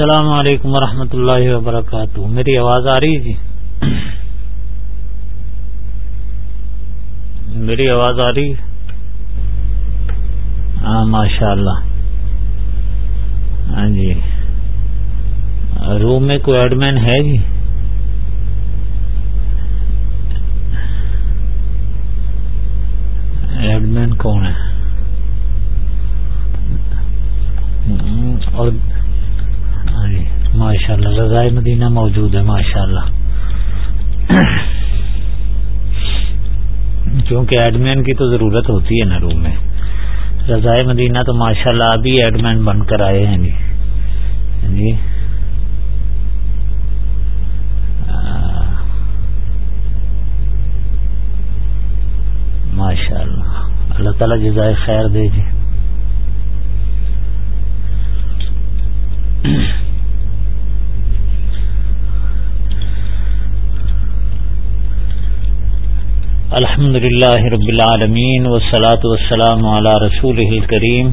السلام علیکم ورحمۃ اللہ وبرکاتہ۔ میری آواز آ رہی جی؟ میری آواز آ رہی ہاں ماشاء اللہ ہاں جی۔ روم میں کوئی ایڈمین ہے جی؟ ایڈمین کون ہے؟ اور ماشاء اللہ رضائے مدینہ موجود ہے ماشاء اللہ کیونکہ ایڈمین کی تو ضرورت ہوتی ہے نا روم میں۔ رضائے مدینہ تو ماشاء اللہ ابھی ایڈمین بن کر آئے ہیں جی۔ یعنی، جی ماشاء اللہ اللہ تعالی جزائے خیر دے جی۔ الحمد لله رب العالمين والصلاة والسلام على رسوله الكريم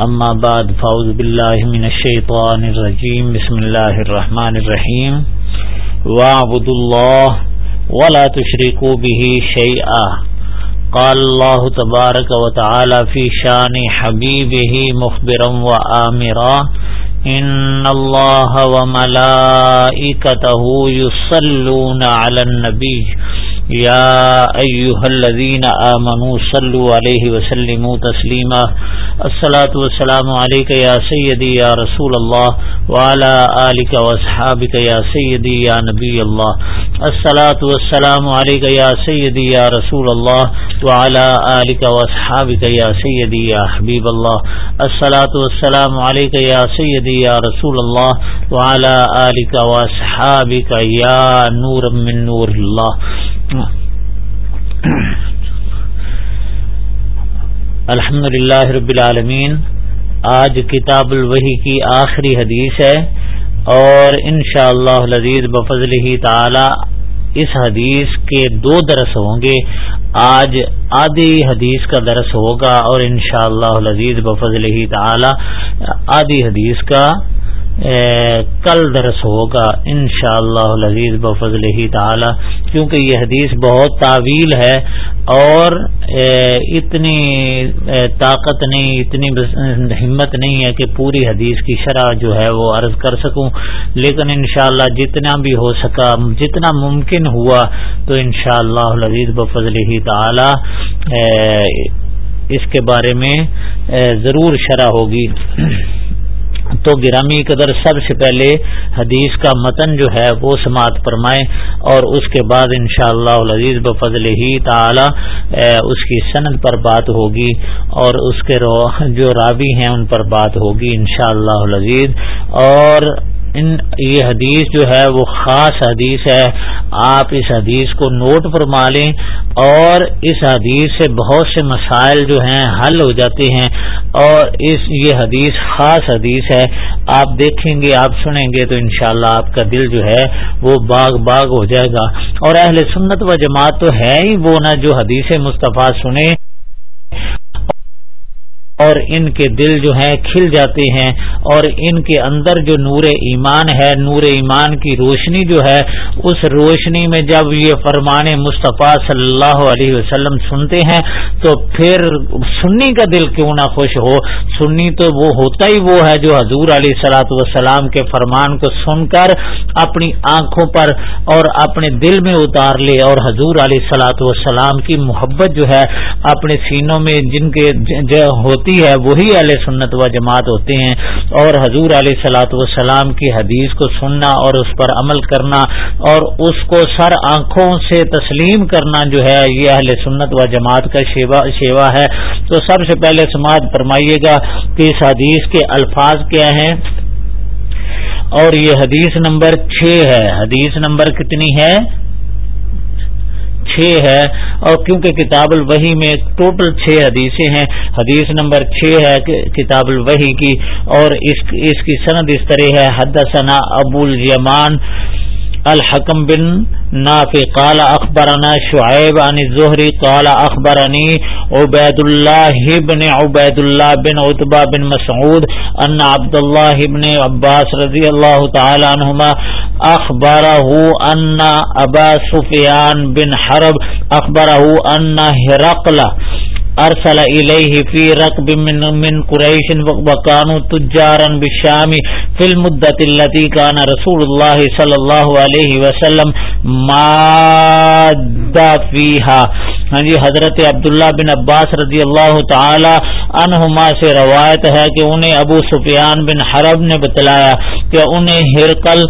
اما بعد، فاعوذ بالله من الشيطان الرجيم بسم الله الرحمن الرحيم واعبدوا الله ولا تشركوا به شيئا قال الله تبارك وتعالى في شان حبيبه مخبرا وآمرا ان الله وملائكته يصلون على النبي يا أيها الذين آمنوا صلوا عليه وسلموا تسليما. الصلاة والسلام عليك يا سيدي يا رسول الله وعلى آلك واصحابك يا سيدي يا نبي الله. الصلاة والسلام عليك يا سيدي يا رسول الله وعلى آلك واصحابك يا سيدي يا حبيب الله. الصلاة والسلام عليك يا سيدي يا رسول الله وعلى آلك واصحابك يا نور من نور الله. الحمد للہ رب العالمین، آج کتاب الوحی کی آخری حدیث ہے اور انشاءاللہ اللہ لذیذ بفضل ہی تعالی اس حدیث کے دو درس ہوں گے۔ آج آدھی حدیث کا درس ہوگا اور انشاءاللہ اللہ لذیذ بفضل ہی تعالی آدھی حدیث کا کل درس ہوگا ان شاء اللہ لذیذ بفضل ہی تعالی، کیونکہ یہ حدیث بہت تعویل ہے اور اتنی طاقت نہیں، اتنی ہمت نہیں ہے کہ پوری حدیث کی شرح جو ہے وہ عرض کر سکوں۔ لیکن انشاءاللہ جتنا بھی ہو سکا، جتنا ممکن ہوا، تو انشاءاللہ اللہ لذیذ بفضل ہی تعالی اس کے بارے میں ضرور شرح ہوگی۔ تو گرامی قدر سب سے پہلے حدیث کا متن جو ہے وہ سماعت فرمائے اور اس کے بعد انشاءاللہ شاء اللہ عزیز بفضل ہی تعالی اس کی سند پر بات ہوگی اور اس کے جو راوی ہیں ان پر بات ہوگی انشاءاللہ شاء اللہ اور ان یہ حدیث جو ہے وہ خاص حدیث ہے۔ آپ اس حدیث کو نوٹ فرما لیں اور اس حدیث سے بہت سے مسائل جو ہیں حل ہو جاتے ہیں اور اس یہ حدیث خاص حدیث ہے۔ آپ دیکھیں گے، آپ سنیں گے تو انشاءاللہ اللہ آپ کا دل جو ہے وہ باغ باغ ہو جائے گا۔ اور اہل سنت و جماعت تو ہے ہی وہ نہ جو حدیث مصطفیٰ سنیں اور ان کے دل جو ہیں کھل جاتے ہیں اور ان کے اندر جو نور ایمان ہے، نور ایمان کی روشنی جو ہے، اس روشنی میں جب یہ فرمان مصطفیٰ صلی اللہ علیہ وسلم سنتے ہیں، تو پھر سنی کا دل کیوں نہ خوش ہو؟ سنی تو وہ ہوتا ہی وہ ہے جو حضور علیہ سلاۃ وسلام کے فرمان کو سن کر اپنی آنکھوں پر اور اپنے دل میں اتار لے اور حضور علیہ سلاۃ وسلام کی محبت جو ہے، اپنے سینوں میں جن کے ہوتی ہوتی ہے، وہی اہل سنت و جماعت ہوتے ہیں۔ اور حضور علیہ سلاۃ والسلام کی حدیث کو سننا اور اس پر عمل کرنا اور اس کو سر آنکھوں سے تسلیم کرنا جو ہے، یہ اہل سنت و جماعت کا شیوا ہے۔ تو سب سے پہلے سماعت فرمائیے گا کہ اس حدیث کے الفاظ کیا ہیں۔ اور یہ حدیث نمبر چھ ہے۔ حدیث نمبر کتنی ہے؟ چھ ہے اور کیونکہ کتاب الوحی میں ٹوٹل چھ حدیثیں ہیں، حدیث نمبر چھ ہے کتاب الوحی کی اور اس کی سند اس طرح ہے حد ثنا ابو الیمان الحکم بن نافع قال اخبرنا شعيب عن الزهري قال اخبرني عبيد الله بن عبيد الله بن عتبة بن مسعود ان عبد الله بن عباس رضي الله تعالى عنهما اخبره ان ابا سفيان بن حرب اخبره ان هرقل ارسل الیہ فی رقب من من قریش وکانو تجارا بالشام فی المدت اللتی کان رسول اللہ صلی اللہ علیہ وسلم مادہ فیہا ہاں جی حضرت عبداللہ بن عباس رضی اللہ تعالی عنہما سے روایت ہے کہ انہیں ابو سفیان بن حرب نے بتلایا کہ انہیں ہرکل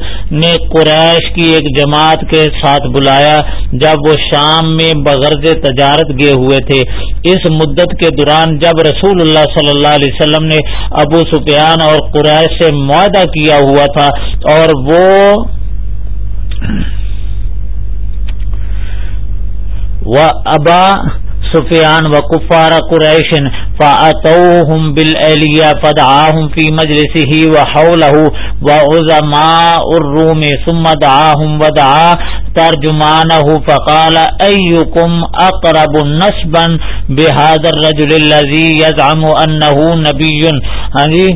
نے قریش کی ایک جماعت کے ساتھ بلایا جب وہ شام میں بغرض تجارت گئے ہوئے تھے۔ اس مدت کے دوران جب رسول اللہ صلی اللہ علیہ وسلم نے ابو سفیان اور قریش سے معاہدہ کیا ہوا تھا اور وہ ابا سفیان و کفار قریش فاتوهم بالالیا فدعاهم في مجلسه وحوله وعظماء الروم ثم دعاهم ودعا ترجمانه فقال ايكم اقرب نسبا بهذا الرجل الذي يزعم انه نبي ہاں جی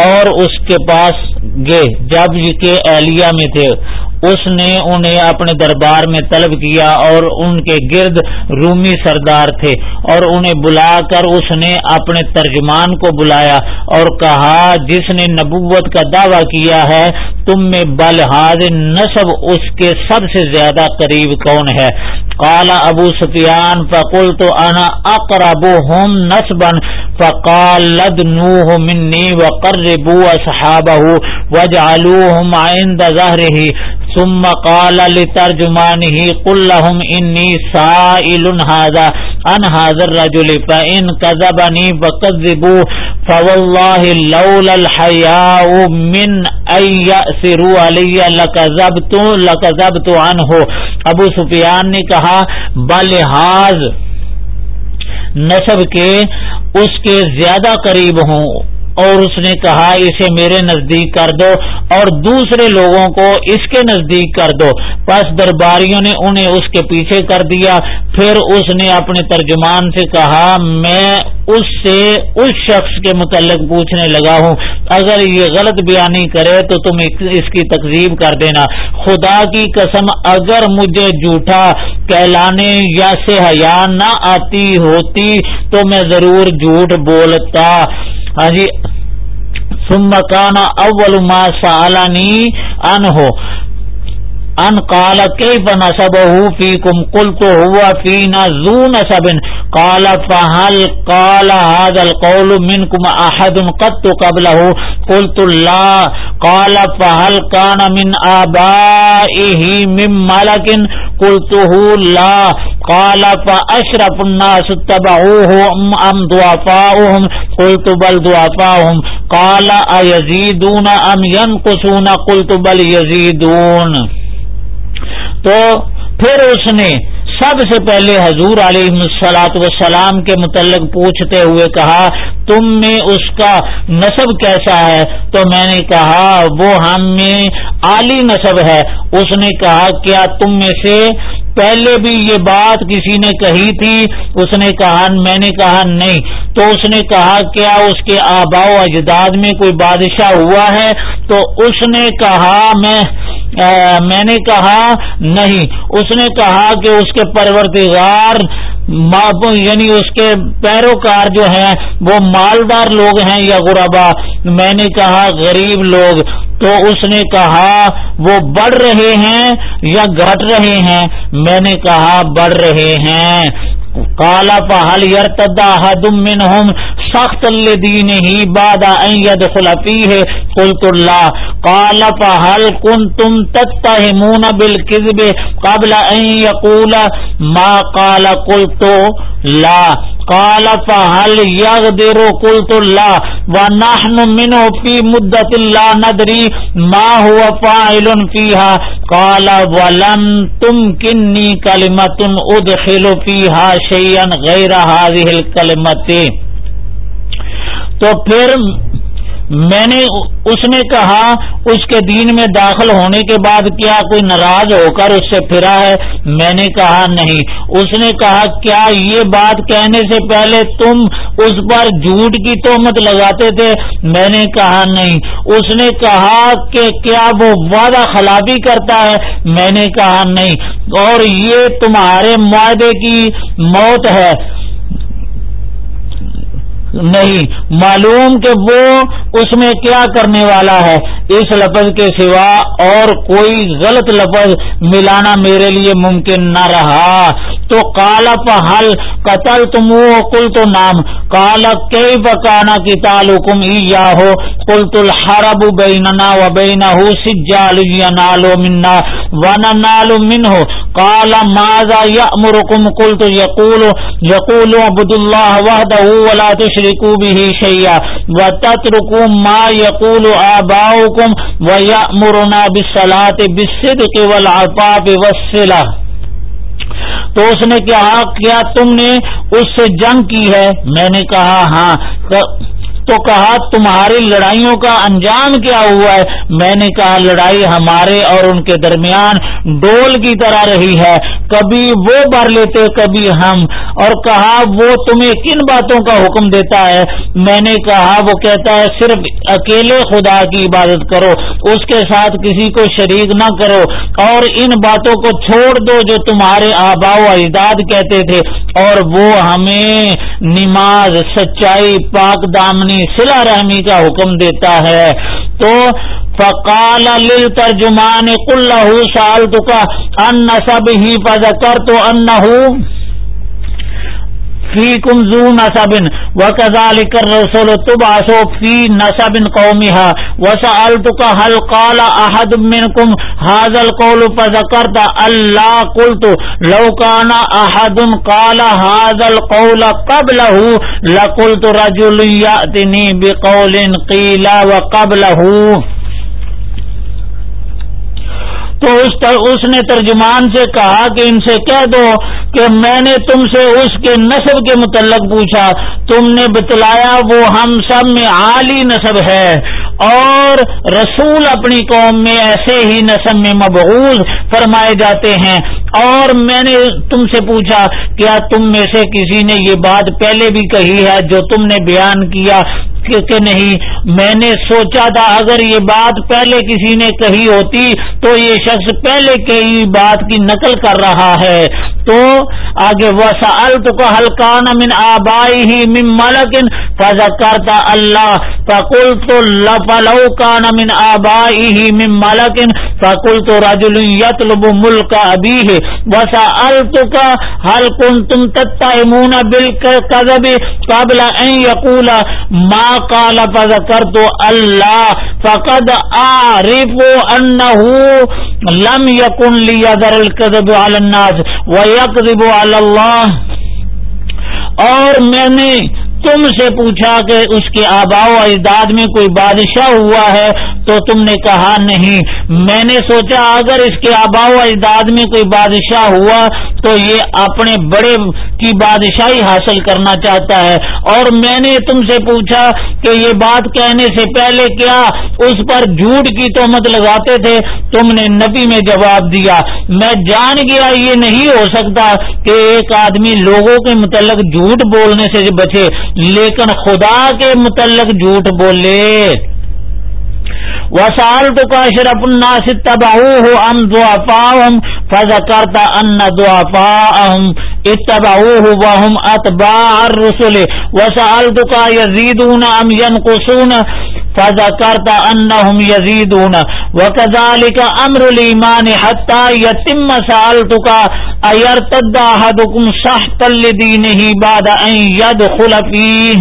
اور اس کے پاس گئے جب یہ کے اہلیہ میں تھے اس نے انہیں اپنے دربار میں طلب کیا اور ان کے گرد رومی سردار تھے اور انہیں بلا کر اس نے اپنے ترجمان کو بلایا اور کہا، جس نے نبوت کا دعویٰ کیا ہے، تم میں بلحاظ نصب اس کے سب سے زیادہ قریب کون ہے؟ کالا ابو سفیان فقول تو انا اقرب ہوم نصبن فقال لد نو منی وقربو اصحابہ عند ظهره ثم قال لترجمانه قل لهم اني سائل هذا عن هذا الرجل فان كذبني فكذبوا فوالله لولا الحياء من ان يأسروا علي لكذبت لكذبت عنه. ابو سفیان نے کہا بلحاظ نسب کے، اس کے زیادہ قریب ہوں۔ اور اس نے کہا، اسے میرے نزدیک کر دو اور دوسرے لوگوں کو اس کے نزدیک کر دو. پس درباریوں نے انہیں اس کے پیچھے کر دیا۔ پھر اس نے اپنے ترجمان سے کہا، میں اس سے اس شخص کے متعلق پوچھنے لگا ہوں۔ اگر یہ غلط بیانی کرے تو تم اس کی تقزیب کر دینا۔ خدا کی قسم، اگر مجھے جھوٹا کہلانے یا سے حیا نہ آتی ہوتی تو میں ضرور جھوٹ بولتا۔ ہاں جی ثم کانا اول ما سالانی ان ہو ان قال كيف نسبه فيكم؟ قلت هو فينا ذو نسب. قال فهل قال هذا القول منكم احد قد قبله؟ قلت لا. قال فهل كان من ابائه من ملك؟ قلته لا. قال فاشرف الناس اتبعوه ام ضعفاؤهم؟ قلت بل ضعفاؤهم. قال ايزيدون ام ينقصون؟ قلت بل يزيدون. تو پھر اس نے سب سے پہلے حضور علیہ سلاط وسلام کے متعلق پوچھتے ہوئے کہا تم میں اس کا نصب کیسا ہے؟ تو میں نے کہا، وہ ہم میں عالی نصب ہے۔ اس نے کہا، کیا تم میں سے پہلے بھی یہ بات کسی نے کہی تھی؟ اس نے کہا، میں نے کہا، نہیں۔ تو اس نے کہا، کیا اس کے آبا و اجداد میں کوئی بادشاہ ہوا ہے؟ تو اس نے کہا، میں میں نے کہا، نہیں۔ اس نے کہا کہ اس کے پرورتگار یعنی اس کے پیروکار جو ہیں، وہ مالدار لوگ ہیں یا غربا۔ میں نے کہا، غریب لوگ۔ تو اس نے کہا، وہ بڑھ رہے ہیں یا گھٹ رہے ہیں؟ میں نے کہا، بڑھ رہے ہیں۔ کالا پہل یرتدا حدم منہم۔ سخت الدین ہی بادا يدخل فيه قلت اللہ۔ کالا پہل کن تم تتهمون بالكذب قبل ان يقول ما قال، قلت لا۔ قال، فهل يقدر قلت لا۔ ونحن منه في مدة لا ندري ما هو فاعل فيها قال، ولن تمكنني كلمة ادخل فيها شيئا غير هذه الكلمة تو پھر میں نے اس نے کہا، اس کے دین میں داخل ہونے کے بعد کیا کوئی ناراض ہو کر اس سے پھرا ہے؟ میں نے کہا، نہیں۔ اس نے کہا، کیا یہ بات کہنے سے پہلے تم اس پر جھوٹ کی تہمت لگاتے تھے؟ میں نے کہا، نہیں۔ اس نے کہا کہ کیا وہ وعدہ خلابی کرتا ہے؟ میں نے کہا، نہیں۔ اور یہ تمہارے معاہدے کی موت ہے۔ نہیں، معلوم کہ وہ اس میں کیا کرنے والا ہے۔ اس لفظ کے سوا اور کوئی غلط لفظ ملانا میرے لیے ممکن نہ رہا۔ تو کالا پہل قتل تم کل تو نام کالا کئی بکانا کی تعلقم یا ہو کل تل ہرب بیننا و بینا ہو سجال نالو منا ون نالو من ہو کالا ماضا یا مرکم کل تو یقول یقول عبد اللہ وحدہ ولا تشرکو به شیئا و تترکو ما یقول آباؤکم و یأمرنا بالصلاة بالصدق والعطاب والصلہ تو اس نے کہا، کیا تم نے اس سے جنگ کی ہے؟ میں نے کہا ہاں۔ تو کہا، تمہاری لڑائیوں کا انجام کیا ہوا ہے؟ میں نے کہا، لڑائی ہمارے اور ان کے درمیان ڈول کی طرح رہی ہے۔ کبھی وہ بھر لیتے، کبھی ہم۔ اور کہا، وہ تمہیں کن باتوں کا حکم دیتا ہے؟ میں نے کہا، وہ کہتا ہے، صرف اکیلے خدا کی عبادت کرو، اس کے ساتھ کسی کو شریک نہ کرو۔ اور ان باتوں کو چھوڑ دو جو تمہارے آبا و اجداد کہتے تھے۔ اور وہ ہمیں نماز، سچائی، پاک دامنی سلا رحمی کا حکم دیتا ہے۔ تو فقال للترجمان کل له سالتك کا ان سب ہی انه کر تو ان فی کم زو نصبن و کذالک الرسول تبعثو فی نصب قومها وسألتك هل قال احد منكم هذا القول فذكرت الله قلت لو كان احد قال هذا القول قبله لقلت رجل يأتني بقول قيل وقبله تو اس, اس نے ترجمان سے کہا کہ ان سے کہہ دو کہ میں نے تم سے اس کے نصب کے متعلق پوچھا۔ تم نے بتلایا وہ ہم سب میں عالی نصب ہے اور رسول اپنی قوم میں ایسے ہی نصب میں مبعوض فرمائے جاتے ہیں۔ اور میں نے تم سے پوچھا کیا تم میں سے کسی نے یہ بات پہلے بھی کہی ہے جو تم نے بیان کیا کہ نہیں، میں نے سوچا تھا اگر یہ بات پہلے کسی نے کہی ہوتی تو یہ شخص پہلے کئی بات کی نقل کر رہا ہے۔ تو آگے وسالت کو ہلکان من آبائی ہی من ملکن فضا کرتا اللہ فکل تو لو کان من آبائی ہی من ملکن فکل تو رجل یتلب ملک ابھی ہے وسا الت کا ہل کن تم تتا بل قبل ان یقول ما قال فذكرت الله فقد اعرف انه لم يكن ليذر الكذب على الناس ويكذب على الله اور میں نے تم سے پوچھا کہ اس کے آبا و اجداد میں کوئی بادشاہ ہوا ہے تو تم نے کہا نہیں میں نے سوچا اگر اس کے آبا و اجداد میں کوئی بادشاہ ہوا تو یہ اپنے بڑے کی بادشاہی حاصل کرنا چاہتا ہے۔ اور میں نے تم سے پوچھا کہ یہ بات کہنے سے پہلے کیا اس پر جھوٹ کی تہمت لگاتے تھے؟ تم نے نبی میں جواب دیا، میں جان گیا یہ نہیں ہو سکتا کہ ایک آدمی لوگوں کے متعلق جھوٹ بولنے سے بچے، لیکن خدا کے متعلق جھوٹ بولے۔ وسال تو کا شرف الناس اتبعوه ام ضعفاهم فذكرت ان ضعفاهم اتبعوه وهم اتباع الرسل. وسالتك يزيدون ام ينقصون؟ فذكرت انهم يزيدون. وكذلك امر الايمان حتى يتم. سالتك ايرتد احدكم سحتا لدينه بعد ان يدخل فيه؟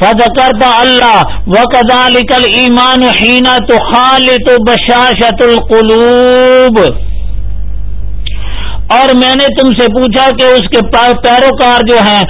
فذكرت الله وكذلك الإيمان حين تخالط بشاشة القلوب. اور میں نے تم سے پوچھا کہ اس کے پیروکار جو ہیں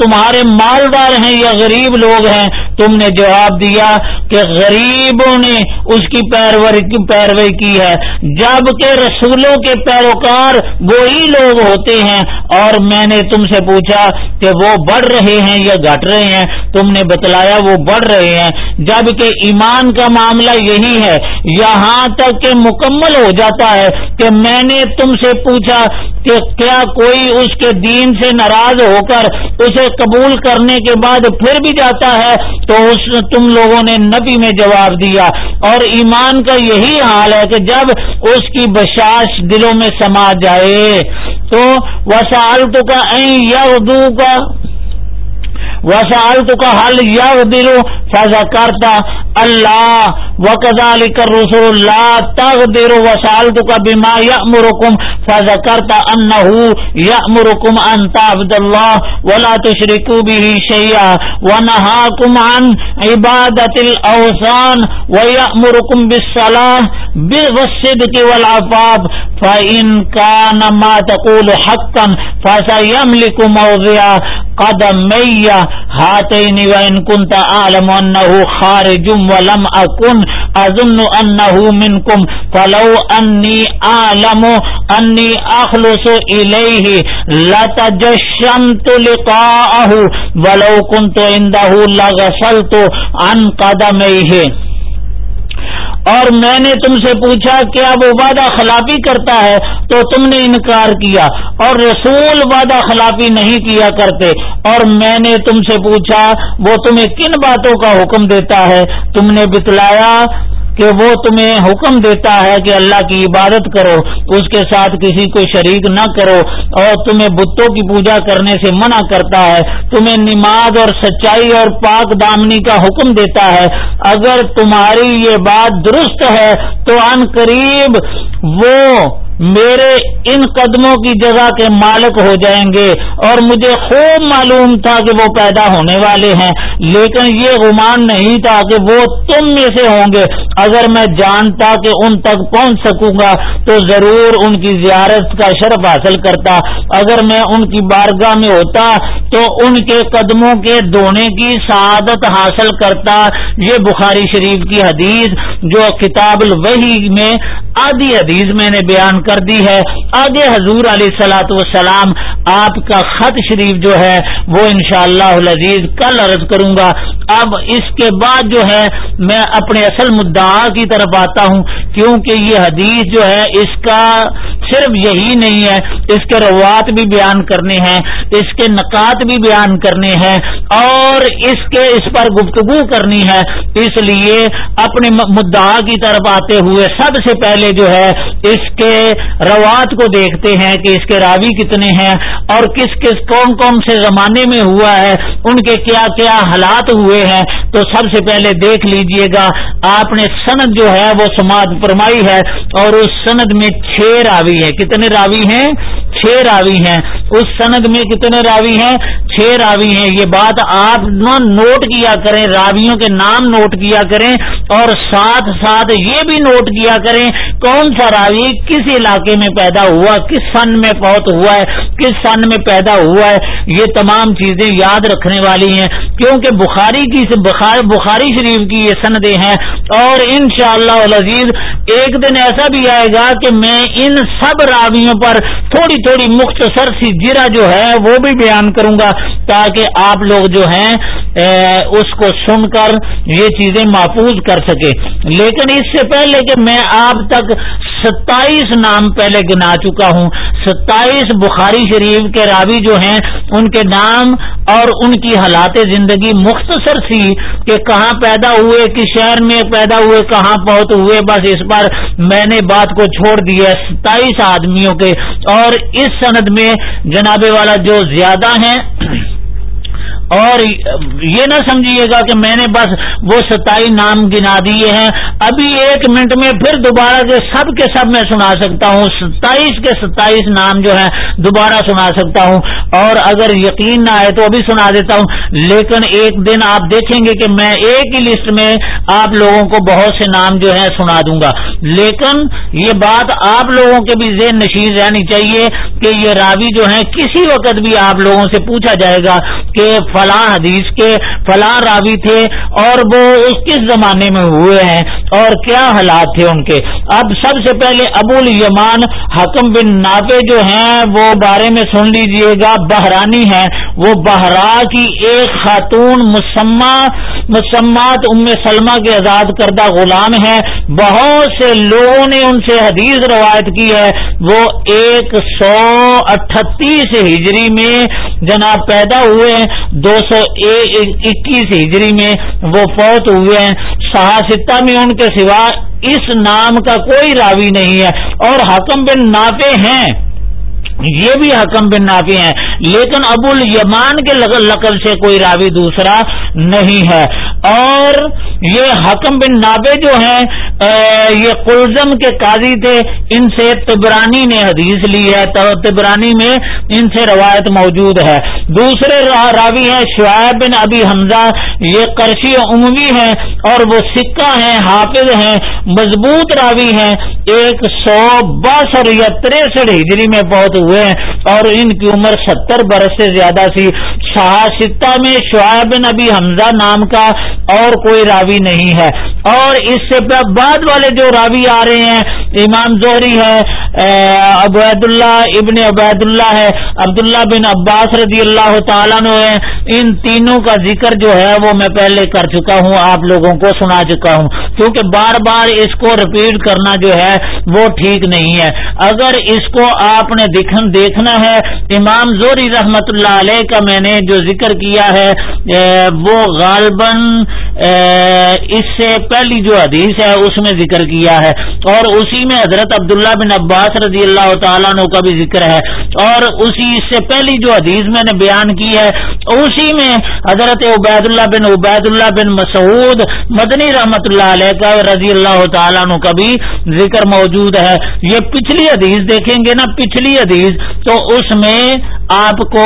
تمہارے مالدار ہیں یا غریب لوگ ہیں؟ تم نے جواب دیا کہ غریبوں نے اس کی پیروئی کی ہے۔ جبکہ رسولوں کے پیروکار وہی لوگ ہوتے ہیں اور میں نے تم سے پوچھا کہ وہ بڑھ رہے ہیں یا گھٹ رہے ہیں؟ تم نے بتلایا وہ بڑھ رہے ہیں۔ جبکہ ایمان کا معاملہ یہی ہے، یہاں تک کہ مکمل ہو جاتا ہے کہ میں نے تم سے پوچھا کہ کیا کوئی اس کے دین سے ناراض ہو کر اسے قبول کرنے کے بعد پھر بھی جاتا ہے تو اس تم لوگوں نے نبی میں جواب دیا اور ایمان کا یہی حال ہے کہ جب اس کی بشاش دلوں میں سما جائے تو وسال تو کا یا اردو کا وسالت کا حل یا دل فضا کرتا اللہ وکال کر رسول اللہ تگ دیر وسالت کا بیما یا مرکم فضا کرتا ان یا مرکم انتا عبد اللہ ولا تشریکو بھی شیا و نہا کمان عبادت الاوسان و یا مرکم بسلاح بسد کی ولافاب فإن كان ما تقول حقا فسيملك موضع قدمي هاتين وإن كنت أعلم أنه خارج ولم أكن، أظن أنه منكم. فلو أني أعلم أني أخلص إليه لتجشمت لقاءه. ولو كنت عنده لغسلت عن قدميه. اور میں نے تم سے پوچھا کیا وہ وعدہ خلافی کرتا ہے؟ تو تم نے انکار کیا اور رسول وعدہ خلافی نہیں کیا کرتے۔ اور میں نے تم سے پوچھا وہ تمہیں کن باتوں کا حکم دیتا ہے؟ تم نے بتلایا کہ وہ تمہیں حکم دیتا ہے کہ اللہ کی عبادت کرو، اس کے ساتھ کسی کو شریک نہ کرو اور تمہیں بتوں کی پوجا کرنے سے منع کرتا ہے۔ تمہیں نماز اور سچائی اور پاک دامنی کا حکم دیتا ہے۔ اگر تمہاری یہ بات درست ہے تو ان قریب وہ میرے ان قدموں کی جگہ کے مالک ہو جائیں گے اور مجھے خوب معلوم تھا کہ وہ پیدا ہونے والے ہیں۔ لیکن یہ گمان نہیں تھا کہ وہ تم میں سے ہوں گے۔ اگر میں جانتا کہ ان تک پہنچ سکوں گا تو ضرور ان کی زیارت کا شرف حاصل کرتا۔ اگر میں ان کی بارگاہ میں ہوتا تو ان کے قدموں کے دھونے کی سعادت حاصل کرتا یہ بخاری شریف کی حدیث جو کتاب الوحی میں آدھی حدیث میں نے بیان کر دی ہے۔ آگے حضور علیہ سلاۃ وسلام آپ کا خط شریف جو ہے وہ انشاءاللہ شاء اللہ کل عرض کروں گا۔ اب اس کے بعد جو ہے میں اپنے اصل مدعا کی طرف آتا ہوں، کیونکہ یہ حدیث جو ہے، اس کا صرف یہی نہیں ہے، اس کے روات بھی بیان کرنے ہیں، اس کے نکات بھی بیان کرنے ہیں، اور اس کے اس پر گفتگو کرنی ہے۔ اس لیے اپنے مدعا کی طرف آتے ہوئے سب سے پہلے جو ہے، اس کے روات کو دیکھتے ہیں کہ اس کے راوی کتنے ہیں اور کس کس، کون کون سے زمانے میں ہوا ہے، ان کے کیا کیا حالات ہوئے ہیں، تو سب سے پہلے دیکھ لیجیے گا، آپ نے سند جو ہے، وہ سماعت فرمائی ہے، اور اس سند میں چھ راوی ہے کتنے راوی ہیں؟ چھ راوی ہیں۔ اس سند میں کتنے راوی ہیں؟ چھ راوی ہیں۔ یہ بات آپ نوٹ کیا کریں، راویوں کے نام نوٹ کیا کریں اور ساتھ ساتھ یہ بھی نوٹ کیا کریں، کون سا راوی کس علاقے میں پیدا ہوا، کس فن میں فوت ہوا ہے، کس فن میں پیدا ہوا ہے؟ یہ تمام چیزیں یاد رکھنے والی ہیں۔ کیونکہ بخاری کی بخاری شریف کی یہ سندیں ہیں اور انشاءاللہ اللہ ایک دن ایسا بھی آئے گا کہ میں ان سب راویوں پر تھوڑی تھوڑی تھوڑی مختصر سی جرا جو ہے وہ بھی بیان کروں گا تاکہ آپ لوگ جو ہیں اس کو سن کر یہ چیزیں محفوظ کر سکے لیکن اس سے پہلے کہ میں آپ تک ستائیس نام پہلے گنا چکا ہوں۔ ستائیس بخاری شریف کے راوی جو ہیں، ان کے نام اور ان کی حالات زندگی مختصر سی کہ کہاں پیدا ہوئے، کس شہر میں پیدا ہوئے، کہاں پہنچ ہوئے، بس اس پر میں نے بات کو چھوڑ دیا ستائیس آدمیوں کے۔ اور اس سند میں جناب والا جو زیادہ ہیں اور یہ نہ سمجھیے گا کہ میں نے بس وہ ستائی نام گنا دیے ہیں۔ ابھی ایک منٹ میں پھر دوبارہ کے سب کے سب میں سنا سکتا ہوں۔ ستائیس کے ستائیس نام جو ہے دوبارہ سنا سکتا ہوں۔ اور اگر یقین نہ آئے تو ابھی سنا دیتا ہوں۔ لیکن ایک دن آپ دیکھیں گے کہ میں ایک ہی لسٹ میں آپ لوگوں کو بہت سے نام جو ہے سنا دوں گا۔ لیکن یہ بات آپ لوگوں کے بھی ذہن نشین رہنی چاہیے کہ یہ راوی جو ہے کسی وقت بھی آپ لوگوں سے پوچھا جائے گا کہ فلاں حدیث کے فلاں راوی تھے اور وہ اس کس زمانے میں ہوئے ہیں اور کیا حالات تھے ان کے؟ اب سب سے پہلے ابو الیمان حکم بن نافے جو ہیں، وہ بارے میں سن لیجیے گا۔ بحرانی ہیں۔ وہ بہرا کی ایک خاتون مسمہ، مسمات ام سلمہ کے آزاد کردہ غلام ہیں۔ بہت سے لوگوں نے ان سے حدیث روایت کی ہے۔ وہ ایک سو اٹھتیس ہجری میں جناب پیدا ہوئے۔ ہیں دو سو اکیس ہجری میں وہ فوت ہوئے ہیں۔ سہاستا میں ان کے سوا اس نام کا کوئی راوی نہیں ہے اور حکم بن نافع ہیں۔ یہ بھی حکم بن نافی ہیں۔ لیکن ابو الیمان کے لقب سے کوئی راوی دوسرا نہیں ہے۔ اور یہ حکم بن نابے جو ہیں یہ قلزم کے قاضی تھے۔ ان سے تبرانی نے حدیث لی ہے۔ تبرانی میں ان سے روایت موجود ہے۔ دوسرے راوی ہیں، شعیب بن ابی حمزہ۔ یہ کرشی عموی ہیں اور وہ سکہ ہیں، حافظ ہیں، مضبوط راوی ہیں۔ ایک سو باسٹھ یا تریسٹھ ہجری میں بہت ہوئے ہیں اور ان کی عمر ستر برس سے زیادہ تھی۔ شہاستہ میں شعیب نبی حمزہ نام کا اور کوئی راوی نہیں ہے۔ اور اس سے بعد والے جو راوی آ رہے ہیں، امام زہری ہے عبید اللہ ابن عبید اللہ ہے، عبداللہ بن عباس رضی اللہ تعالیٰ نے ان تینوں کا ذکر جو ہے وہ میں پہلے کر چکا ہوں، آپ لوگوں کو سنا چکا ہوں۔ کیونکہ بار بار اس کو رپیٹ کرنا جو ہے وہ ٹھیک نہیں ہے۔ اگر اس کو آپ نے دیکھنا ہے، امام زوری رحمت اللہ علیہ کا میں نے جو ذکر کیا ہے وہ غالباً اس سے پہلی جو حدیث ہے، اس میں ذکر کیا ہے۔ اور اسی میں حضرت عبداللہ بن عباس رضی اللہ تعالیٰ عنہ کا بھی ذکر ہے۔ اور اسی اس سے پہلی جو حدیث میں نے بیان کی ہے، اسی میں حضرت عبید اللہ بن عبید اللہ بن مسعود مدنی رحمت اللہ علیہ کا رضی اللہ تعالیٰ عنہ کا بھی ذکر موجود ہے۔ یہ پچھلی حدیث دیکھیں گے نا، پچھلی حدیث۔ تو اس میں آپ کو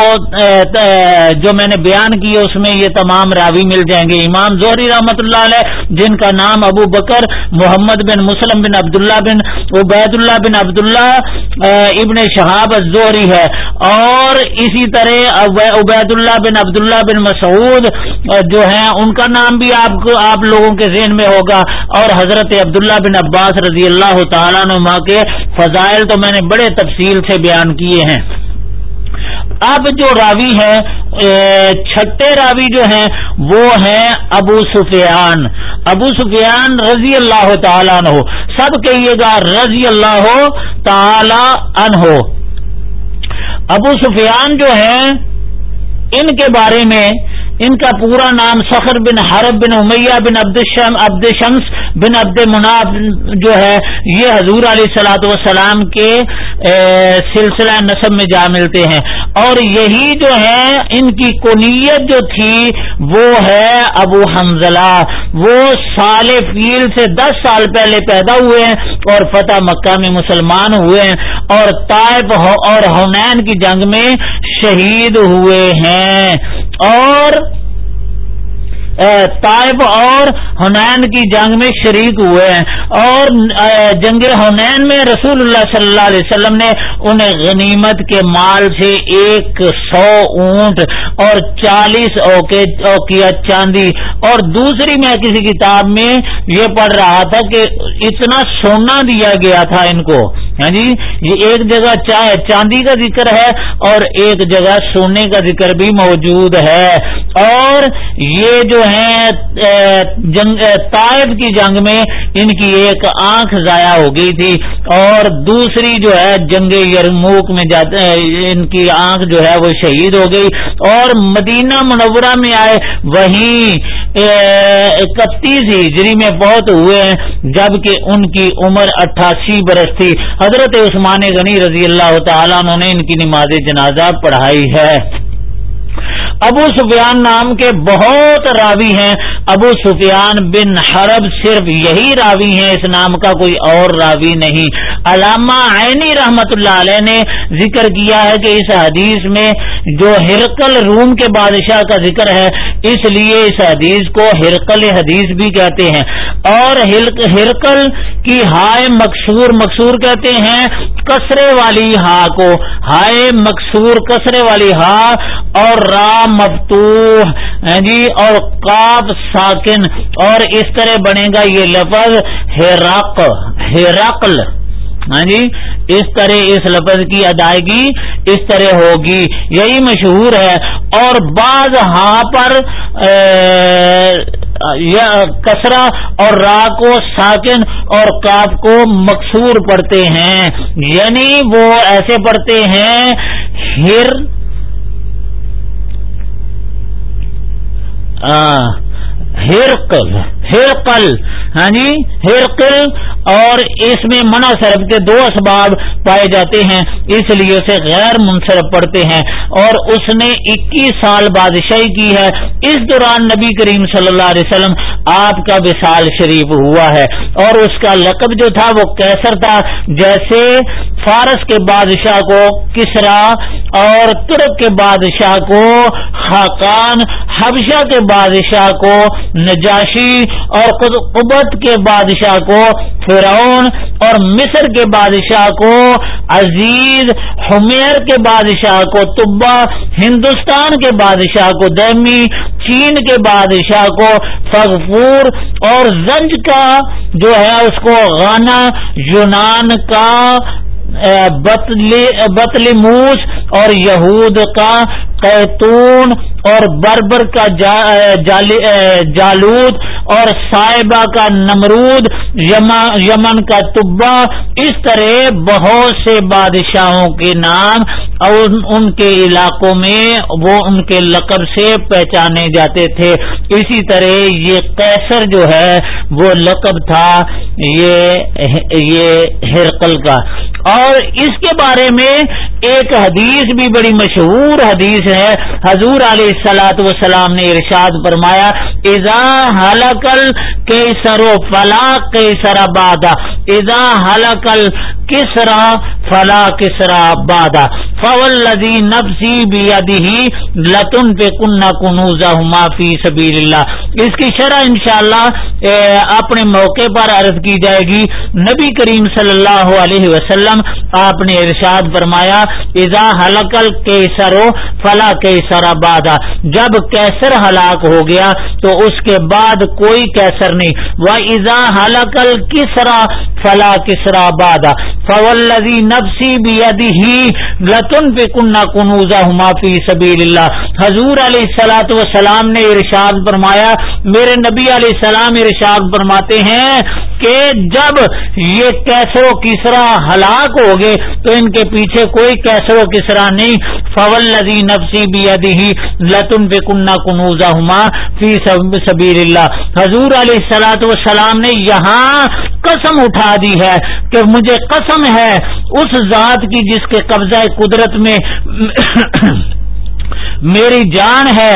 جو میں نے بیان کی اس میں یہ تمام راوی مل جائیں گے۔ امام زہری رحمت اللہ علیہ، جن کا نام ابو بکر، محمد بن مسلم بن عبداللہ بن عبید اللہ بن عبداللہ ابن شہاب الزہری ہے۔ اور اسی طرح عبید اللہ بن عبداللہ بن مسعود جو ہیں، ان کا نام بھی آپ کو، آپ لوگوں کے ذہن میں ہوگا۔ اور حضرت عبداللہ بن عباس رضی اللہ تعالیٰ نما کے فضائل تو میں نے بڑے تفصیل سے بیان کیے ہیں۔ اب جو راوی ہیں چھٹے راوی جو ہیں، وہ ہیں ابو سفیان۔ ابو سفیان رضی اللہ تعالیٰ عنہ۔ سب کہیے گا رضی اللہ تعالی عنہ۔ ابو سفیان جو ہیں، ان کے بارے میں ان کا پورا نام سخر بن حرب بن امیہ بن عبد عبد شمس بن عبد مناب جو ہے، یہ حضور علیہ سلاۃ وسلام کے سلسلہ نصب میں جا ملتے ہیں۔ اور یہی جو ہے، ان کی کونیت جو تھی، وہ ہے ابو حمزلہ وہ سال فیل سے دس سال پہلے پیدا ہوئے ہیں اور فتح مکہ میں مسلمان ہوئے ہیں۔ اور طائب اور ہونین کی جنگ میں شہید ہوئے ہیں۔ اور طائب اور حنین کی جنگ میں شریک ہوئے ہیں۔ اور جنگ حنین میں رسول اللہ صلی اللہ علیہ وسلم نے انہیں غنیمت کے مال سے ایک سو اونٹ اور چالیس اوکیا چاندی اور دوسری میں کسی کتاب میں یہ پڑھ رہا تھا کہ اتنا سونا دیا گیا تھا ان کو۔ ہاں جی یہ ایک جگہ چاندی کا ذکر ہے اور ایک جگہ سونے کا ذکر بھی موجود ہے۔ اور یہ جو جنگ طائف کی جنگ میں ان کی ایک آنکھ ضائع ہو گئی تھی اور دوسری جو ہے، جنگ یرموک میں جاتے ان کی آنکھ جو ہے وہ شہید ہو گئی اور مدینہ منورہ میں آئے، وہیں اکتیس ہجری میں بہت ہوئے ہیں جبکہ ان کی عمر اٹھاسی برس تھی۔ حضرت عثمان غنی رضی اللہ تعالیٰ نے ان کی نماز جنازہ پڑھائی ہے۔ ابو سفیان نام کے بہت راوی ہیں۔ ابو سفیان بن حرب صرف یہی راوی ہیں، اس نام کا کوئی اور راوی نہیں۔ علامہ عینی رحمت اللہ علیہ نے ذکر کیا ہے کہ اس حدیث میں جو ہرکل روم کے بادشاہ کا ذکر ہے، اس لیے اس حدیث کو ہرکل حدیث بھی کہتے ہیں۔ اور ہرکل کی ہائے مقصور مقصور کہتے ہیں کسرے والی ہا کو۔ ہائے مقصور کسرے والی ہا اور را مفتوح. ہاں جی اور کاف ساکن. اور اس طرح بنے گا یہ لفظ ہیرق ہیرقل ہاں جی اس طرح اس لفظ کی ادائیگی اس طرح ہوگی. یہی مشہور ہے. اور بعض ہاں پر کسرا اور را کو ساکن اور کاف کو مقصور پڑھتے ہیں. یعنی وہ ایسے پڑھتے ہیں، ہر آہ ہرقل ہرقل ہاں جی ہرقل، اور اس میں منع صرف کے دو اسباب پائے جاتے ہیں، اس لیے اسے غیر منصرف پڑھتے ہیں۔ اور اس نے اکیس سال بادشاہی کی ہے۔ اس دوران نبی کریم صلی اللہ علیہ وسلم آپ کا وصال شریف ہوا ہے۔ اور اس کا لقب جو تھا وہ کیسر تھا، جیسے فارس کے بادشاہ کو کسرا اور ترک کے بادشاہ کو خاقان، حبشہ کے بادشاہ کو نجاشی اور قبت کے بادشاہ کو، فرعون اور مصر کے بادشاہ کو، عزیز حمیر کے بادشاہ کو، طبا ہندوستان کے بادشاہ کو دہمی چین کے بادشاہ کو، فغفور اور زنج کا جو ہے، اس کو غانا، یونان کا بطلیموس اور یہود کا قیتون اور بربر کا جالود اور صاحبہ کا نمرود یمن کا طبا، اس طرح بہت سے بادشاہوں کے نام اور ان کے علاقوں میں وہ ان کے لقب سے پہچانے جاتے تھے۔ اسی طرح یہ کیسر جو ہے، وہ لقب تھا یہ ہرقل کا۔ اور اس کے بارے میں ایک حدیث بھی بڑی مشہور حدیث ہے۔ حضور علیہ سلاۃ وسلام نے ارشاد فرمایا ایزا حلقل کے سرو فلا کے سرا بادا ایزا حلقل کسرا فلا کسرا بادا فول لدی نبسی بھی لتن پہ کنہ کنوزا فی سبیل اللہ اس کی شرح انشاءاللہ اپنے موقع پر عرض کی جائے گی۔ نبی کریم صلی اللہ علیہ وسلم آپ نے ارشاد فرمایا ایزا حلقل کے فلا کیسر سرا جب کیسر ہلاک ہو گیا تو اس کے بعد کوئی کیسر نہیں۔ وہ ایزا حلقل کسرا فلا کسرا آبادہ فولزی نفسی بھی ہی لتن پہ کنہ کنوزا ہما فی سبیل اللہ حضور علیہ سلاۃ وسلام نے ارشاد فرمایا، میرے نبی علیہ السلام ارشاد فرماتے ہیں کہ جب یہ کیسر و کسرا ہلاک ہو گئے تو ان کے پیچھے کوئی کیسر و کسرا نہیں۔ فول لذی نفسی بھی ہی لتن پہ کنہ کنوزا ہما فی سبیل اللہ حضور علیہ سلاۃ وسلام نے یہاں قسم اٹھا دی ہے کہ مجھے قسم ہے اس ذات کی جس کے قبضہ قدرت میں میری جان ہے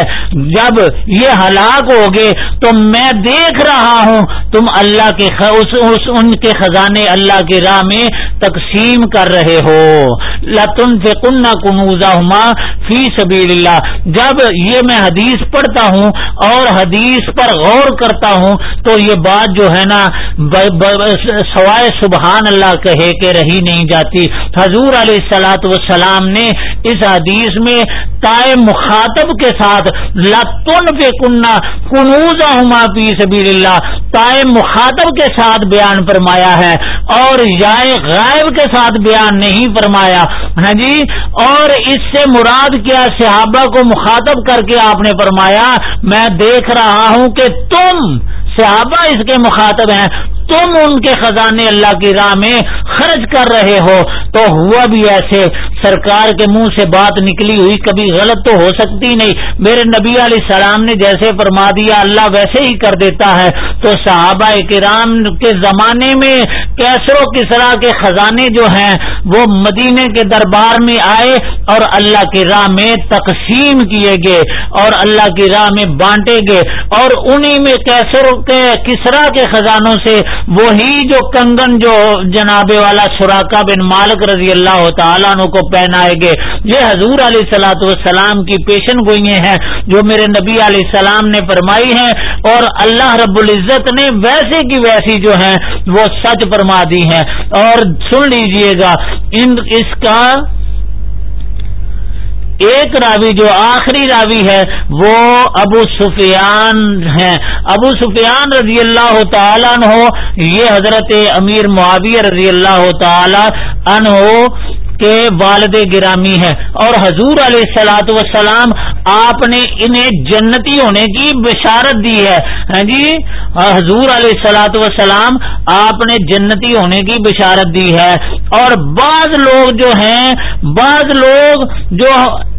جب یہ ہلاک ہوگے تو میں دیکھ رہا ہوں۔ تم اللہ کے اس, اس ان کے خزانے اللہ کی راہ میں تقسیم کر رہے ہو۔ لتن سے کنہ کنوزا فی سبیل اللہ جب یہ میں حدیث پڑھتا ہوں اور حدیث پر غور کرتا ہوں تو یہ بات جو ہے نا سوائے سبحان اللہ کہے کہ رہی نہیں جاتی۔ حضور علیہ السلاۃ وسلام نے اس حدیث میں تائے مخاطب کے ساتھ لتن پہ کنہ کنوزا ہما فی سبیل اللہ تائے مخاطب کے ساتھ بیان فرمایا ہے اور یا غائب کے ساتھ بیان نہیں فرمایا۔ ہاں جی اور اس سے مراد کیا؟ صحابہ کو مخاطب کر کے آپ نے فرمایا، میں دیکھ رہا ہوں کہ تم صحابہ اس کے مخاطب ہیں۔ تم ان کے خزانے اللہ کی راہ میں خرچ کر رہے ہو۔ تو ہوا بھی ایسے۔ سرکار کے منہ سے بات نکلی ہوئی کبھی غلط تو ہو سکتی نہیں۔ میرے نبی علیہ السلام نے جیسے فرما دیا، اللہ ویسے ہی کر دیتا ہے۔ تو صحابہ کرام کے زمانے میں کیسرو کسرا کے خزانے جو ہیں، وہ مدینے کے دربار میں آئے اور اللہ کی راہ میں تقسیم کیے گئے اور اللہ کی راہ میں بانٹے گئے۔ اور انہی میں کیسرو کے کسرا کے خزانوں سے وہی جو کنگن جو جناب والا سوراخا بن مالک رضی اللہ تعالیٰ کو پہنائے گے یہ حضور علیہ سلاۃ والسلام کی پیشن گوئیں ہیں جو میرے نبی علیہ السلام نے فرمائی ہیں اور اللہ رب العزت نے ویسے کی ویسی جو ہیں وہ سچ فرما دی ہیں۔ اور سن لیجیے گا، ان اس کا ایک راوی جو آخری راوی ہے، وہ ابو سفیان ہیں۔ ابو سفیان رضی اللہ تعالیٰ عنہ، یہ حضرت امیر معاویہ رضی اللہ تعالی عنہ کے والد گرامی ہے اور حضور علیہ السلاۃ وسلام آپ نے انہیں جنتی ہونے کی بشارت دی ہے۔ ہاں جی حضور علیہ السلاۃ وسلام آپ نے جنتی ہونے کی بشارت دی ہے۔ اور بعض لوگ جو ہیں، بعض لوگ جو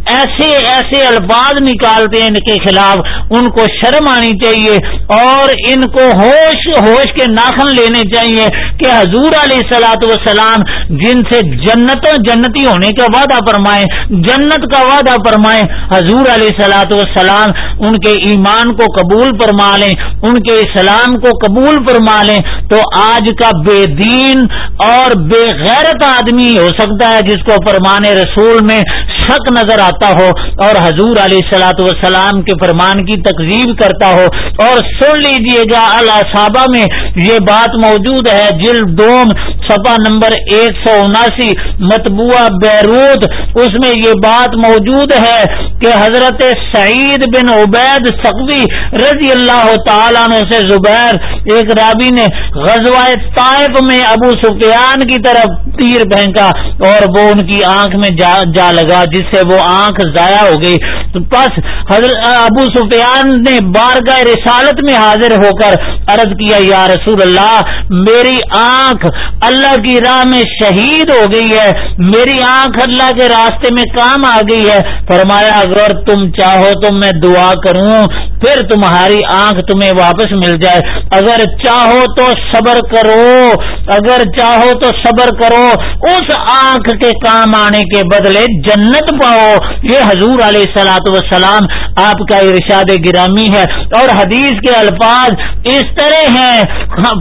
ایسے ایسے الفاظ نکالتے ہیں ان کے خلاف، ان کو شرم آنی چاہیے اور ان کو ہوش ہوش کے ناخن لینے چاہیے کہ حضور علیہ سلاۃ وسلام جن سے جنتوں جنتی ہونے کا وعدہ فرمائے، جنت کا وعدہ فرمائے، حضور علیہ سلاۃ وسلام ان کے ایمان کو قبول فرما لیں، ان کے اسلام کو قبول فرما لیں، تو آج کا بے دین اور بے غیرت آدمی ہو سکتا ہے جس کو فرمان رسول میں شک نظر آتا ہو اور حضور علیہ سلاۃ وسلام کے فرمان کی تقزیب کرتا ہو اور سن لیجیے گا الصابہ میں یہ بات موجود ہے جل دوم سفا نمبر ایک سو اناسی متبوع بیروت اس میں یہ بات موجود ہے کہ حضرت سعید بن عبید سقوی رضی اللہ تعالیٰ سے زبیر ایک رابی نے غزوہ طائف میں ابو سفیان کی طرف تیر پھینکا اور وہ ان کی آنکھ میں جا, جا لگا جس سے وہ آنکھ ضائع ہو گئی۔ تو بس حضرت ابو سفیان نے بارگاہ رسالت میں حاضر ہو کر عرض کیا، یا رسول اللہ، میری آنکھ اللہ کی راہ میں شہید ہو گئی ہے، میری آنکھ اللہ کے راستے میں کام آ گئی ہے۔ فرمایا، اگر تم چاہو تو میں دعا کروں، پھر تمہاری آنکھ تمہیں واپس مل جائے۔ اگر چاہو تو صبر کرو، اگر چاہو تو صبر کرو، اس آنکھ کے کام آنے کے بدلے جنت پاؤ۔ یہ حضور علیہ سلاۃ وسلام آپ کا ارشاد گرامی ہے اور حدیث کے الفاظ اس طرح ہیں۔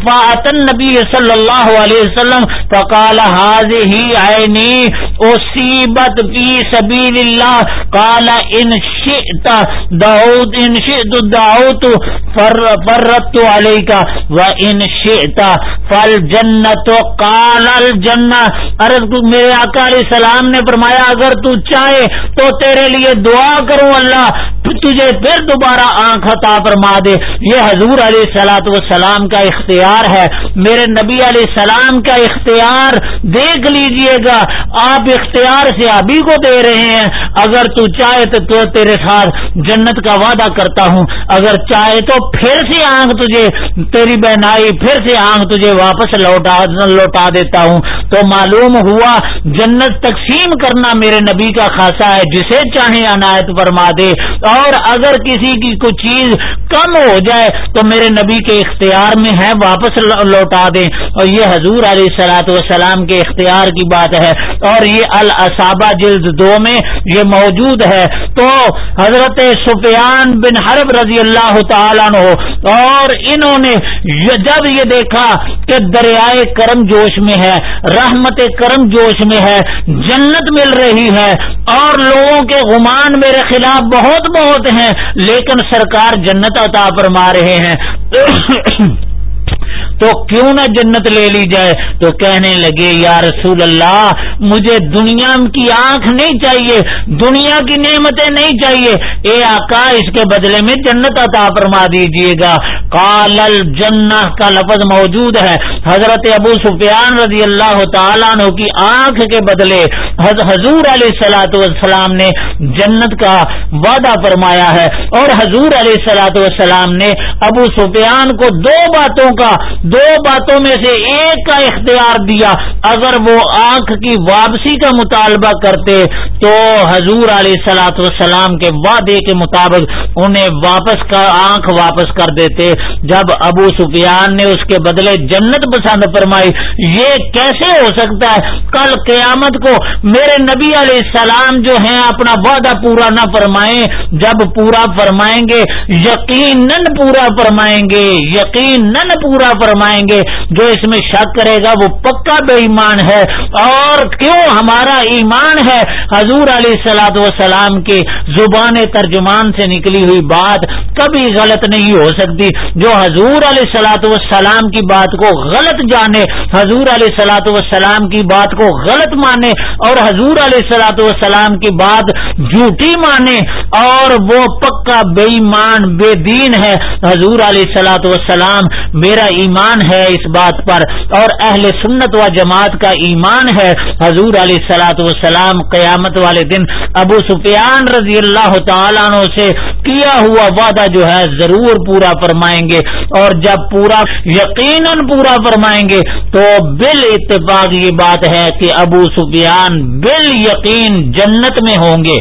فاطن نبی صلی اللہ علیہ وسلم، فقال هذه عيني اصيبت في سبيل الله قال ان شئت دعوت، ان شئت دعوت فرت عليك وان شئت فالجنت، قال الجنہ۔ عرض میرے آقا علیہ السلام نے فرمایا، اگر تو چاہ جائے تو تیرے لیے دعا کروں اللہ تجھے پھر دوبارہ آنکھ عطا فرما دے۔ یہ حضور علیہ سلاۃ والسلام کا اختیار ہے۔ میرے نبی علیہ السلام کا اختیار دیکھ لیجیے گا۔ آپ اختیار سے ابھی کو دے رہے ہیں۔ اگر تو چاہے تو تیرے ساتھ جنت کا وعدہ کرتا ہوں۔ اگر چاہے تو پھر سے آنکھ تجھے، تیری بہنائی پھر سے آنکھ تجھے واپس لوٹا لوٹا دیتا ہوں۔ تو معلوم ہوا جنت تقسیم کرنا میرے نبی کا خاصا ہے۔ جسے چاہے عنایت فرما دے۔ اور اور اگر کسی کی کچھ چیز کم ہو جائے تو میرے نبی کے اختیار میں ہے واپس لوٹا دیں۔ اور یہ حضور علیہ سلاۃ وسلام کے اختیار کی بات ہے۔ اور یہ الصابہ جلد دو میں یہ موجود ہے۔ تو حضرت سفیان بن حرب رضی اللہ تعالیٰ اور انہوں نے جب یہ دیکھا کہ دریائے کرم جوش میں ہے، رحمت کرم جوش میں ہے، جنت مل رہی ہے اور لوگوں کے غمان میرے خلاف بہت بہت ہیں لیکن سرکار جنت عطا فرما رہے ہیں۔ تو کیوں نہ جنت لے لی جائے؟ تو کہنے لگے، یا رسول اللہ، مجھے دنیا کی آنکھ نہیں چاہیے، دنیا کی نعمتیں نہیں چاہیے۔ اے آقا، اس کے بدلے میں جنت عطا فرما دیجیے گا۔ کال الجنہ، کا لفظ موجود ہے۔ حضرت ابو سفیان رضی اللہ تعالیٰ عنہ کی آنکھ کے بدلے حضور علیہ سلاۃ والسلام نے جنت کا وعدہ فرمایا ہے۔ اور حضور علیہ سلاۃ والسلام نے ابو سفیان کو دو باتوں کا دو باتوں میں سے ایک کا اختیار دیا۔ اگر وہ آنکھ کی واپسی کا مطالبہ کرتے تو حضور علیہ سلاۃ والسلام کے وعدے کے مطابق انہیں واپس کا آنکھ واپس کر دیتے۔ جب ابو سفیان نے اس کے بدلے جنت پسند فرمائی، یہ کیسے ہو سکتا ہے؟ کل قیامت کو میرے نبی علیہ السلام جو ہیں اپنا وعدہ پورا نہ فرمائیں، جب پورا فرمائیں گے، یقیناً پورا فرمائیں گے، یقیناً پورا فرمائیں گے۔ جو اس میں شک کرے گا، وہ پکا بے ایمان ہے۔ اور کیوں ہمارا ایمان ہے؟ حضور علیہ سلاد وسلام کے زبان ترجمان سے نکلی ہوئی بات کبھی غلط نہیں ہو سکتی۔ جو حضور علیہ سلاۃ وسلام کی بات کو غلط جانے، حضور علیہ سلاۃ وسلام کی بات کو غلط مانے اور حضور علیہ سلاۃ وسلام کی بات جھوٹی مانے اور وہ پکا بے ایمان، بے دین ہے۔ حضور علیہ سلاۃ وسلام میرا ایمان ہے اس بات پر اور اہل سنت و جماعت کا ایمان ہے۔ حضور علیہ سلاۃ وسلام قیامت والے دن ابو سفیان رضی اللہ تعالیٰ عنہ سے کیا ہوا وعدہ جو ہے ضرور پورا فرمائیں گے اور جب پورا یقیناً پورا فرمائیں گے تو بال اتفاق یہ بات ہے کہ ابو سفیان بال یقین جنت میں ہوں گے۔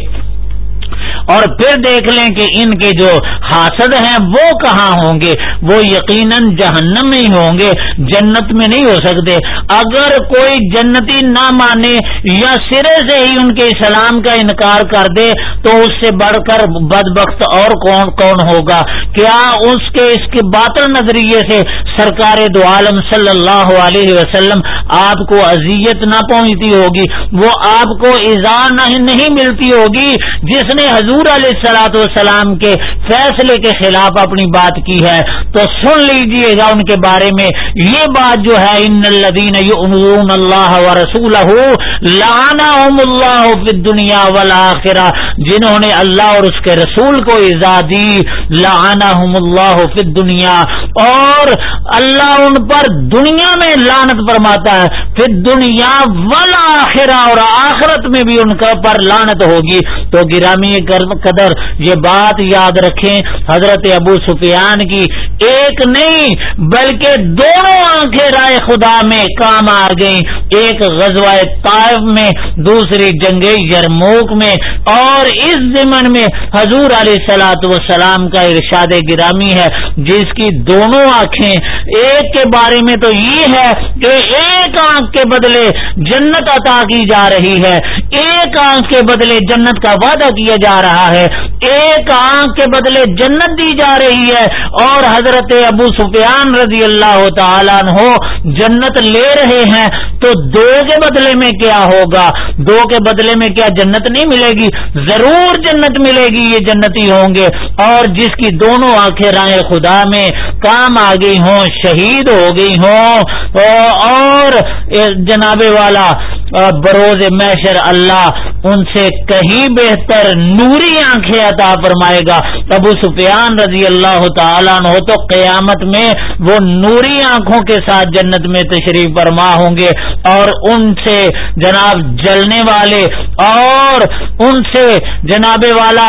اور پھر دیکھ لیں کہ ان کے جو حاسد ہیں وہ کہاں ہوں گے؟ وہ یقیناً جہنم میں ہی ہوں گے، جنت میں نہیں ہو سکتے۔ اگر کوئی جنتی نہ مانے یا سرے سے ہی ان کے اسلام کا انکار کر دے، تو اس سے بڑھ کر بد بخت اور کون کون ہوگا؟ کیا اس کے اس کے باطل نظریے سے سرکار دو عالم صلی اللہ علیہ وسلم آپ کو اذیت نہ پہنچتی ہوگی؟ وہ آپ کو ایزان نہیں ملتی ہوگی، جس نے حضور علیہ السلاۃ والسلام کے فیصلے کے خلاف اپنی بات کی ہے تو سن لیجیے گا ان کے بارے میں یہ بات جو ہے، ان الدین اللہ و رسول لانا اللہ دنیا والا جنہوں نے اللہ اور اس کے رسول کو ایزادی لانا اللہ فی دنیا اور اللہ ان پر دنیا میں لانت فرماتا ہے۔ پھر دنیا والا اور آخرت میں بھی ان کا پر لانت ہوگی۔ تو گرامی قدر، یہ بات یاد رکھیں حضرت ابو سفیان کی۔ ایک نہیں، بلکہ دونوں آنکھیں رائے خدا میں کام آ گئیں۔ ایک غزوہ طائف میں، دوسری جنگ یرموک میں۔ اور اس زمن میں حضور علیہ سلاۃ وسلام کا ارشاد گرامی ہے، جس کی دونوں آنکھیں ایک کے بارے میں تو یہ ہے کہ ایک آنکھ کے بدلے جنت عطا کی جا رہی ہے۔ ایک آنکھ کے بدلے جنت کا وعدہ کیا جا رہا ہے۔ ایک آنکھ کے بدلے جنت دی جا رہی ہے۔ اور حضرت ابو سفیان رضی اللہ تعالیٰ ہو جنت لے رہے ہیں۔ تو دو کے بدلے میں کیا ہوگا؟ دو کے بدلے میں کیا جنت نہیں ملے گی؟ ضرور جنت ملے گی، یہ جنتی ہوں گے۔ اور جس کی دونوں آنکھیں رائے خدا میں کام آ گئی ہوں، شہید ہو گئی ہوں۔ اور جناب والا بروز میشر اللہ ان سے کہیں بہتر نوری آنکھیں عطا فرمائے گا۔ ابو سفیان رضی اللہ تعالیٰ ہو تو قیامت میں وہ نوری آنکھوں کے ساتھ جنت میں تشریف فرما ہوں گے اور ان سے جناب جلنے والے اور ان سے جناب والا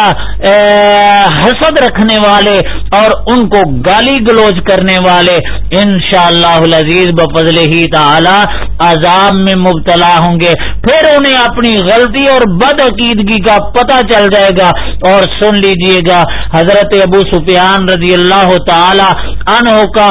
حسد رکھنے والے اور ان کو گالی گلوچ کرنے والے۔ ان شاء اللہ عزیز بفضل ہی تعالی عذاب میں مبتلا ہوں ہوں گے۔ پھر انہیں اپنی غلطی اور بد عقیدگی کا پتہ چل جائے گا۔ اور سن لیجیے گا، حضرت ابو سفیان رضی اللہ تعالی عنہ کا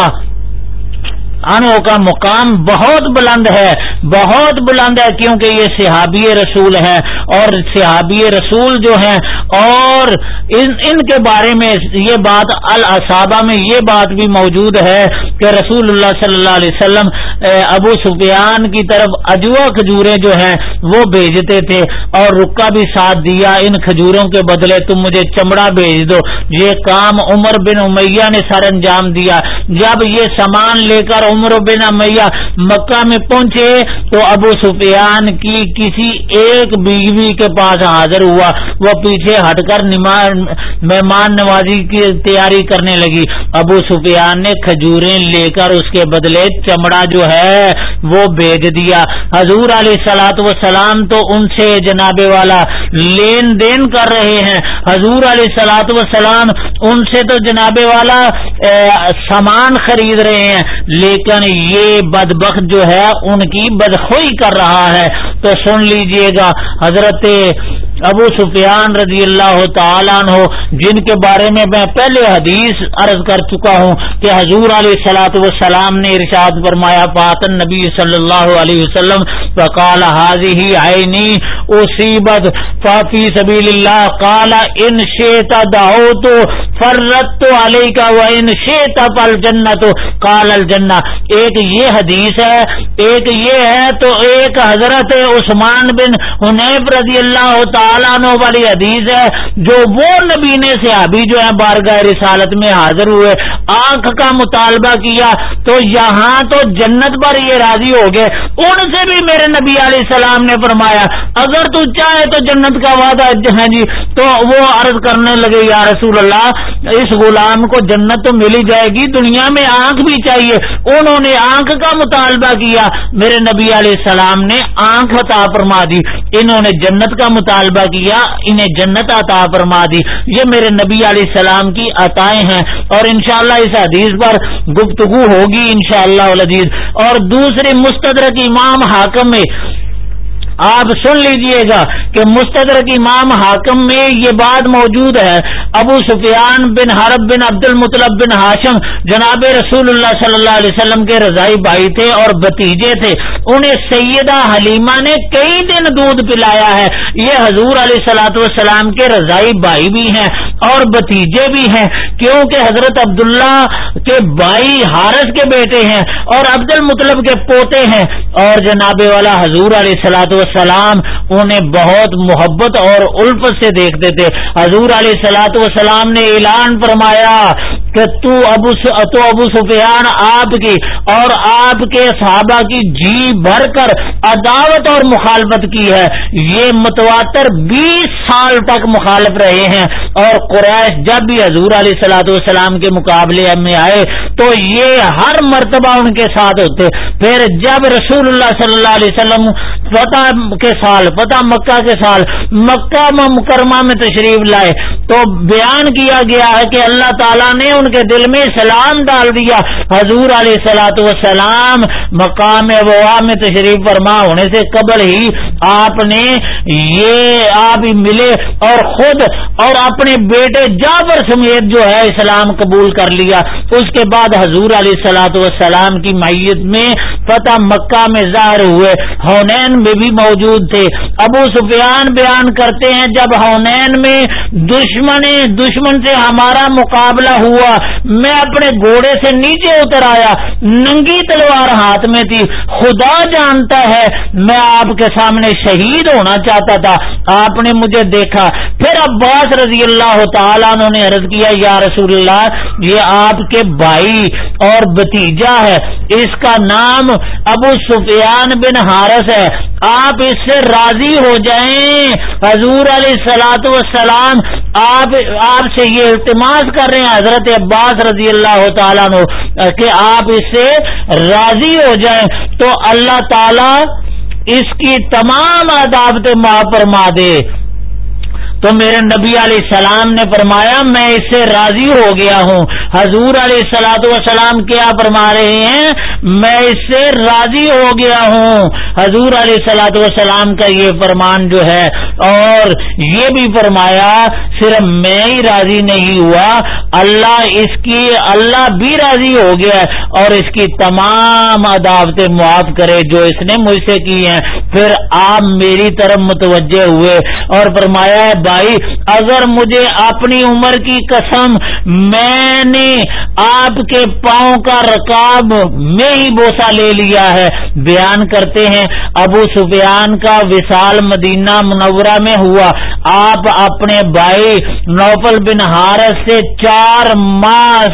انو کا مقام بہت بلند ہے۔ بہت بلند ہے کیونکہ یہ صحابی رسول ہے اور صحابی رسول جو ہیں، اور ان ان کے بارے میں یہ بات الصابہ میں یہ بات بھی موجود ہے کہ رسول اللہ صلی اللہ علیہ وسلم ابو سفیان کی طرف اجوا کھجورے جو ہیں، وہ بھیجتے تھے اور رکا بھی ساتھ دیا، ان کھجوروں کے بدلے تم مجھے چمڑا بھیج دو۔ یہ کام عمر بن امیہ نے سر انجام دیا۔ جب یہ سامان لے کر عمر بن امیہ مکہ میں پہنچے، تو ابو سفیان کی کسی ایک بیوی کے پاس حاضر ہوا۔ وہ پیچھے ہٹ کر مہمان نوازی کی تیاری کرنے لگی۔ ابو سفیان نے کھجوریں لے کر اس کے بدلے چمڑا جو ہے، وہ بھیج دیا۔ حضور علیہ سلاۃ وسلام تو ان سے جناب والا لین دین کر رہے ہیں۔ حضور علیہ سلاۃ وسلام ان سے تو جناب والا سامان خرید رہے ہیں، لیکن یہ بدبخت جو ہے، ان کی بدخوئی کر رہا ہے۔ تو سن لیجیے گا، حضرت ابو سفیان رضی اللہ تعالیٰ عنہ، جن کے بارے میں میں پہلے حدیث عرض کر چکا ہوں کہ حضور علیہ سلاۃ وسلام نے ارشاد فرمایا پاتن نبی صلی اللہ علیہ وسلم وقال حاضی ہی آئینی اصیبت فافی سبیل اللہ کالا ان شیتا داؤ تو فرت تو علی کا وہ ان شیتا پل جنت کال الجنہ ایک یہ حدیث ہے، ایک یہ ہے تو ایک حضرت عثمان بن حنیب رضی اللہ تعالی تعالیٰ والی حدیث ہے، جو وہ نبی نے سے ابھی جو ہے بارگاہ رسالت میں حاضر ہوئے، آنکھ کا مطالبہ کیا، تو یہاں تو جنت پر یہ راضی ہو گئے۔ ان سے بھی میرے نبی علیہ السلام نے فرمایا، اگر تو چاہے تو جنت کا وعدہ ہے جی۔ تو وہ عرض کرنے لگے، یا رسول اللہ، اس غلام کو جنت تو مل ہی جائے گی، دنیا میں آنکھ بھی چاہیے۔ انہوں نے آنکھ کا مطالبہ کیا، میرے نبی علیہ السلام نے آنکھ عطا فرما دی۔ انہوں نے جنت کا مطالبہ کیا، انہیں جنت عطا فرما دی۔ یہ میرے نبی علیہ السلام کی عطائیں ہیں اور انشاءاللہ اس حدیث پر گفتگو ہوگی انشاءاللہ شاء اور دوسری مستدرک امام حاکم میں آپ سن لیجیے گا کہ مستدرک امام حاکم میں یہ بات موجود ہے۔ ابو سفیان بن حرب بن عبد المطلب بن ہاشم جناب رسول اللہ صلی اللہ علیہ وسلم کے رضائی بھائی تھے اور بتیجے تھے۔ انہیں سیدہ حلیمہ نے کئی دن دودھ پلایا ہے۔ یہ حضور علیہ سلاۃ والسلام کے رضائی بھائی بھی ہیں اور بتیجے بھی ہیں۔ کیونکہ حضرت عبداللہ کے بھائی حارث کے بیٹے ہیں اور عبد المطلب کے پوتے ہیں۔ اور جناب والا حضور علیہ سلاۃ والسلام انہیں بہت محبت اور الف سے دیکھتے تھے۔ حضور علیہ سلاۃ والسلام نے اعلان فرمایا کہ تو ابو تو ابو سفیان آپ کی اور آپ کے صحابہ کی جی بھر کر عداوت اور مخالفت کی ہے۔ یہ متواتر بیس سال تک مخالف رہے ہیں۔ اور قریش جب بھی حضور علیہ سلاۃ والسلام کے مقابلے میں آئے تو یہ ہر مرتبہ ان کے ساتھ ہوتے۔ پھر جب رسول اللہ صلی اللہ علیہ وسلم فتح کے سال، فتح مکہ کے سال، مکہ مکرمہ میں تشریف لائے تو بیان کیا گیا ہے کہ اللہ تعالیٰ نے ان کے دل میں سلام ڈال دیا۔ حضور علیہ سلاۃ وسلام مقام ابوا میں تشریف فرما، ہونے سے قبل ہی آپ نے یہ آپ ہی ملے اور خود اور اپنے بیٹے جابر سمیت جو ہے اسلام قبول کر لیا۔ اس کے بعد حضور علیہ سلاۃ وسلام کی میت میں فتح مکہ میں ظاہر ہوئے۔ ہونین میں بھی موجود تھے۔ ابو سفیان بیان کرتے ہیں، جب ہونین میں دشمن دشمن سے ہمارا مقابلہ ہوا میں اپنے گھوڑے سے نیچے اتر آیا، ننگی تلوار ہاتھ میں تھی۔ خدا جانتا ہے، میں آپ کے سامنے شہید ہونا چاہتا تھا۔ آپ نے مجھے دیکھا۔ پھر عباس رضی اللہ تعالیٰ نے عرض کیا، یا رسول اللہ، یہ آپ کے بھائی اور بتیجا ہے۔ اس کا نام ابو سفیان بن ہارس ہے۔ آپ اس سے راضی ہو جائیں۔ حضور علیہ سلاۃ وسلام آپ آپ سے یہ التماس کر رہے ہیں، حضرت عباس رضی اللہ تعالیٰ نو کہ آپ اس سے راضی ہو جائیں تو اللہ تعالی اس کی تمام عدابتیں ماں پر ماں دے۔ تو میرے نبی علیہ السلام نے فرمایا، میں اس سے راضی ہو گیا ہوں۔ حضور علیہ سلاۃ وسلام کیا فرما رہے ہیں؟ میں اس سے راضی ہو گیا ہوں۔ حضور علیہ سلاۃ وسلام کا یہ فرمان جو ہے، اور یہ بھی فرمایا، صرف میں ہی راضی نہیں ہوا، اللہ اس کی، اللہ بھی راضی ہو گیا اور اس کی تمام عداوتیں معاف کرے جو اس نے مجھ سے کی ہیں۔ پھر آپ میری طرف متوجہ ہوئے اور فرمایا بھائی، اگر مجھے اپنی عمر کی قسم میں نے آپ کے پاؤں کا رکاب میں ہی بوسا لے لیا ہے۔ بیان کرتے ہیں، ابو سفیان کا وشال مدینہ منورہ میں ہوا۔ آپ اپنے بھائی نوفل بن ہارس سے چار ماہ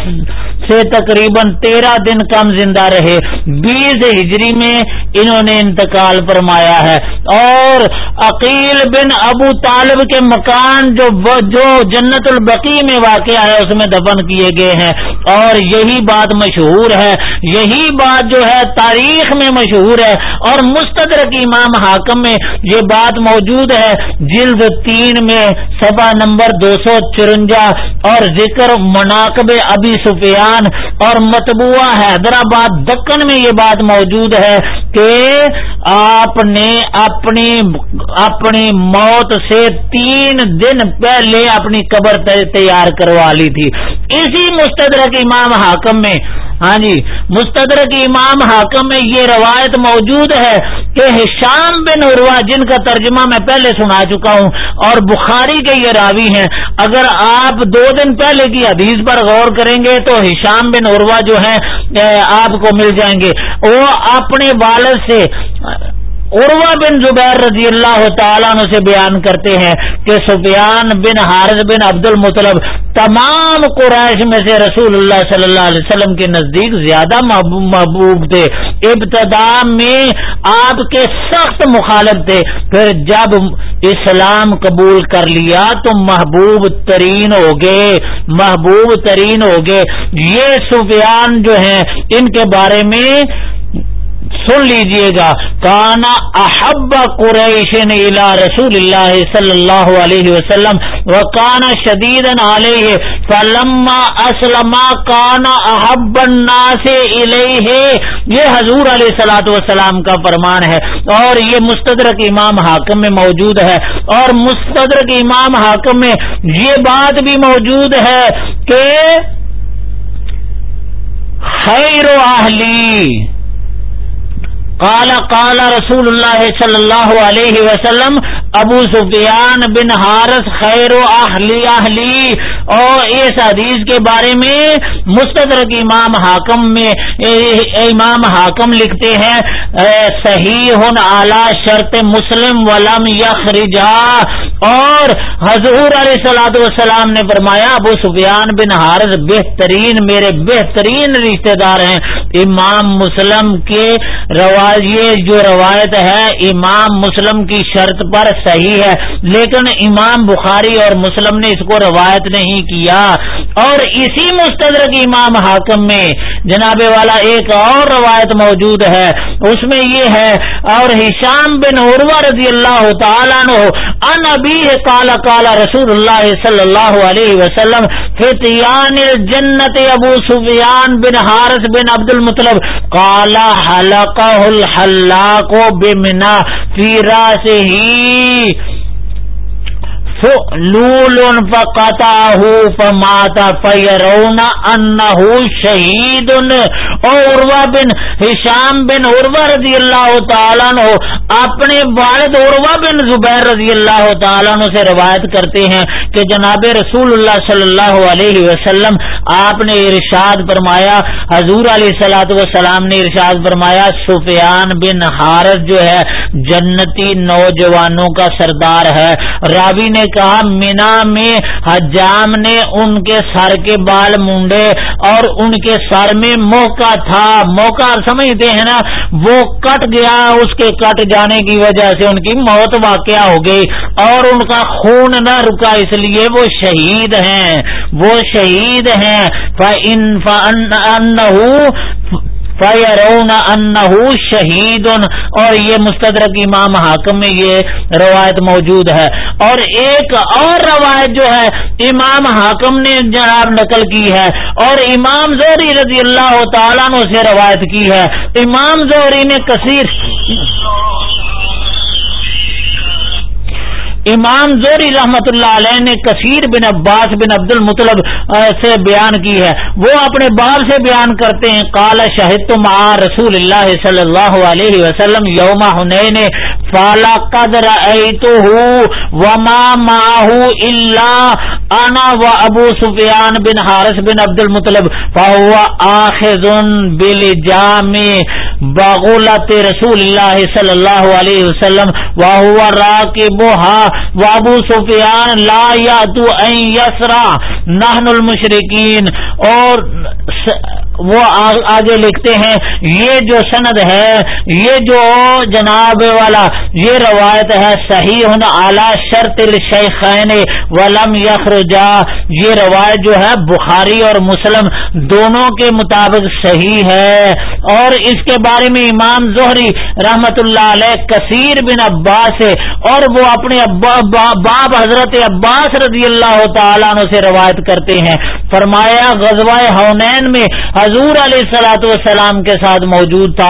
سے تقریباً تیرہ دن کم زندہ رہے۔ بیس ہجری میں انہوں نے انتقال فرمایا ہے۔ اور عقیل بن ابو طالب کے مکان جو جو جنت البقی میں واقع ہے، اس میں دفن کیے گئے ہیں۔ اور یہی بات مشہور ہے یہی بات جو ہے تاریخ میں مشہور ہے اور مستدرک امام حاکم میں یہ بات موجود ہے جلد تین میں سبا نمبر دو سو چرنجا اور ذکر مناقب ابی سفیان اور متبوعہ حیدرآباد دکن میں یہ بات موجود ہے کہ آپ نے اپنی اپنی موت سے تین دن پہلے اپنی قبر تیار کروا لی تھی۔ اسی مستدرک امام حاکم میں ہاں جی مستدرک امام حاکم میں یہ روایت موجود ہے کہ شام بن عروا جن کا ترجمہ میں پہلے سنا چکا ہوں، اور بخاری کے یہ راوی ہیں۔ اگر آپ دو دن پہلے کی حدیث پر غور کریں گے تو ہشام بن عروا جو ہے آپ کو مل جائیں گے۔ وہ اپنے والد سے عروا بن زبیر رضی اللہ تعالیٰ عنہ سے بیان کرتے ہیں کہ سفیان بن حارث بن عبد المطلب تمام قریش میں سے رسول اللہ صلی اللہ علیہ وسلم کے نزدیک زیادہ محبوب تھے۔ ابتدا میں آپ کے سخت مخالف تھے۔ پھر جب اسلام قبول کر لیا تو محبوب ترین ہو گئے۔ محبوب ترین ہو گئے۔ یہ سفیان جو ہیں، ان کے بارے میں سن لیجیے گا۔ کانا احب قریش الى رسول اللہ صلی اللہ علیہ وسلم و کانا شدید علیہ۔ فلما اسلم کانا احب الناس الیہ۔ یہ حضور علیہ الصلوۃ والسلام کا فرمان ہے اور یہ مستدرک امام حاکم میں موجود ہے۔ اور مستدرک امام حاکم میں یہ بات بھی موجود ہے کہ خیر و اہلی۔ کالا کالا رسول اللہ صلی اللہ علیہ وسلم ابو سفیان بن حارث خیر و اہلی اہلی۔ اور اس حدیث کے بارے میں مستدرک امام حاکم میں امام حاکم لکھتے ہیں صحیح اعلی شرط مسلم ولم یخرجا۔ اور حضور علیہ سلاد والسلام نے فرمایا، ابو سفیان بن حارث بہترین، میرے بہترین رشتہ دار ہیں۔ امام مسلم کے روایت جو روایت ہے، امام مسلم کی شرط پر صحیح ہے، لیکن امام بخاری اور مسلم نے اس کو روایت نہیں کیا۔ اور اسی مستدرک امام حاکم میں جناب والا ایک اور روایت موجود ہے۔ اس میں یہ ہے، اور ہشام بن عروا رضی اللہ تعالیٰ ان ابھی کالا کالا رسول اللہ صلی اللہ علیہ وسلم فتیان جنت ابو سفیان بن حارث بن عبد المطلب کالا حلقہ الحلاق بمنا فی راسه لول فقطعه فمات فيرون انه شهید اور بن ہشام بن عروا رضی اللہ تعالیٰ عنہ اپنے والد عروا بن زبیر رضی اللہ تعالیٰ عنہ سے روایت کرتے ہیں کہ جناب رسول اللہ صلی اللہ علیہ وسلم آپ نے ارشاد فرمایا، حضور علیہ سلاۃ وسلام نے ارشاد فرمایا، سفیان بن حارث جو ہے، جنتی نوجوانوں کا سردار ہے۔ راوی نے کہا مینا میں حجام نے ان کے سر کے بال مونڈے اور ان کے سر میں موقع تھا۔ موقع سمجھتے ہیں نا، وہ کٹ گیا، اس کے کٹ جانے کی وجہ سے ان کی موت واقع ہو گئی اور ان کا خون نہ رکا، اس لیے وہ شہید ہیں۔ وہ شہید ہیں۔ شہید اور یہ مستدرک امام حاکم میں یہ روایت موجود ہے۔ اور ایک اور روایت جو ہے، امام حاکم نے جناب نقل کی ہے۔ اور امام زوری رضی اللہ تعالیٰ نے اسے روایت کی ہے۔ امام زوری نے کثیر امام زوری رحمت اللہ علیہ نے کثیر بن عباس بن عبد المطلب سے بیان کی ہے۔ وہ اپنے بال سے بیان کرتے ہیں کال شہد تم رسول اللہ صلی اللہ علیہ وسلم یوم ہن فالا قدر وما ماہ اللہ انا و ابو سفیان بن حارث بن عبد المطلب فهو آخذ بالجام بغلت رسول اللہ صلی اللہ علیہ وسلم وهو وابو سفیان لا یا تو یسرا نہن المشرقین اور وہ آگے لکھتے ہیں، یہ جو سند ہے، یہ جو جناب والا، یہ روایت ہے، صحیح ہن اعلی شرط الشیخین ولم یخرجا۔ یہ روایت جو ہے، بخاری اور مسلم دونوں کے مطابق صحیح ہے۔ اور اس کے بارے میں امام زہری رحمت اللہ علیہ، کثیر بن عباس ہے اور وہ اپنے باپ حضرت عباس رضی اللہ تعالیٰ عنہ سے روایت کرتے ہیں۔ فرمایا، غزوہ ہونین میں حضور علیہ سلاۃ والسلام کے ساتھ موجود تھا۔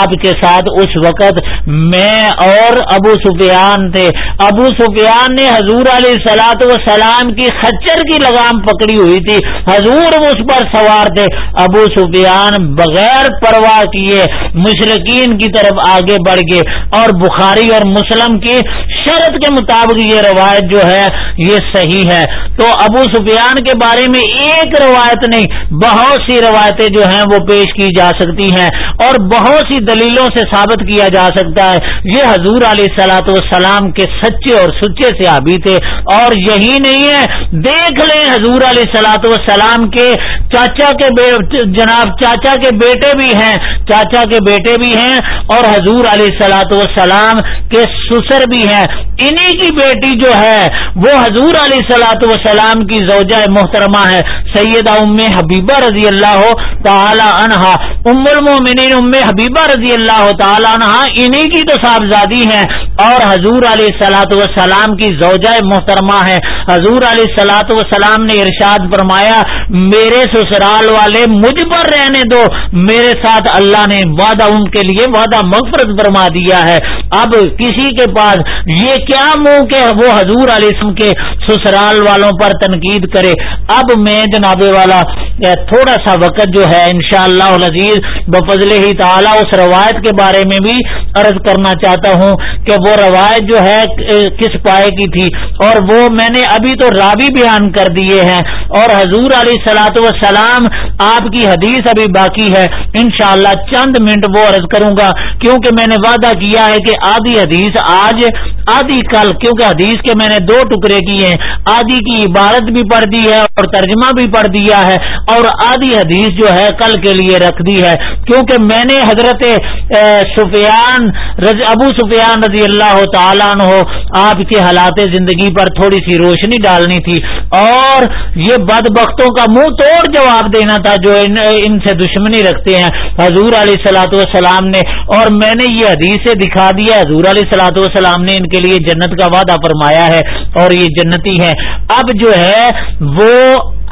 آپ کے ساتھ اس وقت میں اور ابو سفیان تھے۔ ابو سفیان نے حضور علیہ سلاۃ والسلام کی خچر کی لگام پکڑی ہوئی تھی۔ حضور اس پر سوار تھے۔ ابو سفیان بغیر پرواہ کیے مشرقین کی طرف آگے بڑھ گئے اور بخاری اور مسلم کی شرط کے مطابق یہ روایت جو ہے یہ صحیح ہے۔ تو ابو سفیان کے بارے میں ایک روایت نہیں، بہت سی روایتیں جو ہیں وہ پیش کی جا سکتی ہیں اور بہت سی دلیلوں سے ثابت کیا جا سکتا ہے۔ یہ حضور علیہ سلاۃ والسلام کے سچے اور سچے سے آبی تھے اور یہی نہیں ہے، دیکھ لیں حضور علیہ سلاۃ والسلام کے چاچا کے جناب چاچا کے بیٹے بھی ہیں، چاچا کے بیٹے بھی ہیں اور حضور علیہ سلاۃ والسلام کے سسر بھی ہیں۔ انہی کی بیٹی جو ہے، وہ حضور علیہ سلاۃ وسلام کی زوجہ محترمہ ہے، سیدہ ام حبیبہ رضی اللہ تعالی عنہا۔ ام المومنین، ام حبیبہ رضی اللہ تعالی عنہا انہی کی تو صاحبزادی ہیں اور حضور علیہ سلاۃ وسلام کی زوجہ محترمہ ہے حضور علیہ سلاۃ وسلام نے ارشاد فرمایا، میرے سسرال والے، مجھ پر رہنے دو۔ میرے ساتھ اللہ نے وعدہ ان کے لیے، وعدہ مغفرت فرما دیا ہے۔ اب کسی کے پاس یہ کیا منہ کے وہ حضور علیہ السلام کے سسرال والوں پر تنقید کرے؟ اب میں جناب والا تھوڑا سا وقت جو ہے انشاءاللہ شاء اللہ بفضل ہی تعالی اس روایت کے بارے میں بھی عرض کرنا چاہتا ہوں کہ وہ روایت جو ہے کس پائے کی تھی؟ اور وہ میں نے ابھی تو رابی بیان کر دیے ہیں۔ اور حضور علیہ سلاۃ وسلام آپ کی حدیث ابھی باقی ہے۔ انشاءاللہ چند منٹ وہ عرض کروں گا، کیونکہ میں نے وعدہ کیا ہے کہ آدھی حدیث آج آدھی کل کیونکہ حدیث کے میں نے دو ٹکڑے کیے ہیں۔ آدھی کی عبارت بھی پڑھ دی ہے اور ترجمہ بھی پڑھ دیا ہے اور آدھی حدیث جو ہے کل کے لیے رکھ دی ہے۔ کیونکہ میں نے حضرت سفیان ابو سفیان رضی اللہ تعالیٰ عنہ آپ کے حالات زندگی پر تھوڑی سی روشنی ڈالنی تھی۔ اور یہ بد بختوں کا منہ توڑ جواب دینا تھا جو ان, ان سے دشمنی رکھتے ہیں۔ حضور علیہ سلاۃ والسلام نے اور میں نے یہ حدیث سے دکھا دیا حضور علیہ سلاۃ والسلام نے ان کے لیے جنت کا وعدہ فرمایا ہے اور یہ جنتی ہے اب جو ہے وہ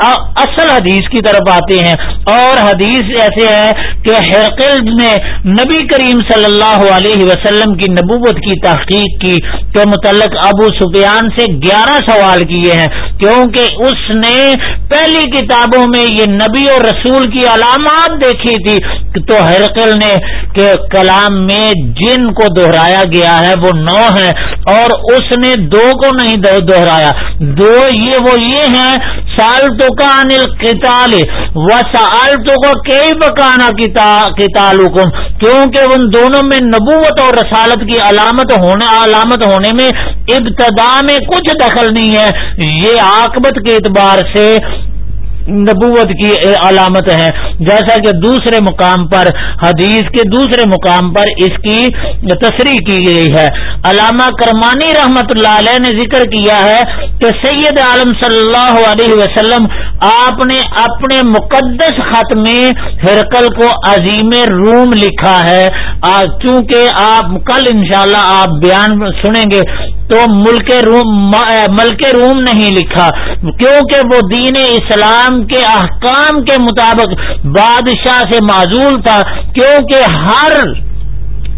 اصل حدیث کی طرف آتے ہیں۔ اور حدیث ایسے ہے کہ حرقل نے نبی کریم صلی اللہ علیہ وسلم کی نبوت کی تحقیق کی کے متعلق ابو سفیان سے گیارہ سوال کیے ہیں۔ کیونکہ اس نے پہلی کتابوں میں یہ نبی اور رسول کی علامات دیکھی تھی تو حرقل نے کہ کلام میں جن کو دہرایا گیا ہے وہ نو ہے اور اس نے دو کو نہیں دہرایا۔ دو یہ وہ یہ ہیں، سال تو کان القتال کتال تو کو کئی بکانا حکم کیونکہ ان دونوں میں نبوت اور رسالت کی علامت ہونے علامت ہونے میں ابتدا میں کچھ دخل نہیں ہے۔ یہ آکبت کے اعتبار سے نبوت کی علامت ہے۔ جیسا کہ دوسرے مقام پر، حدیث کے دوسرے مقام پر اس کی تصریح کی گئی ہے۔ علامہ کرمانی رحمت اللہ علیہ نے ذکر کیا ہے کہ سید عالم صلی اللہ علیہ وسلم آپ نے اپنے مقدس خط میں ہرکل کو عظیم روم لکھا ہے۔ چونکہ آپ کل انشاءاللہ آپ بیان سنیں گے تو ملک روم ملک روم نہیں لکھا۔ کیونکہ وہ دین اسلام کے احکام کے مطابق بادشاہ سے معذول تھا کیونکہ ہر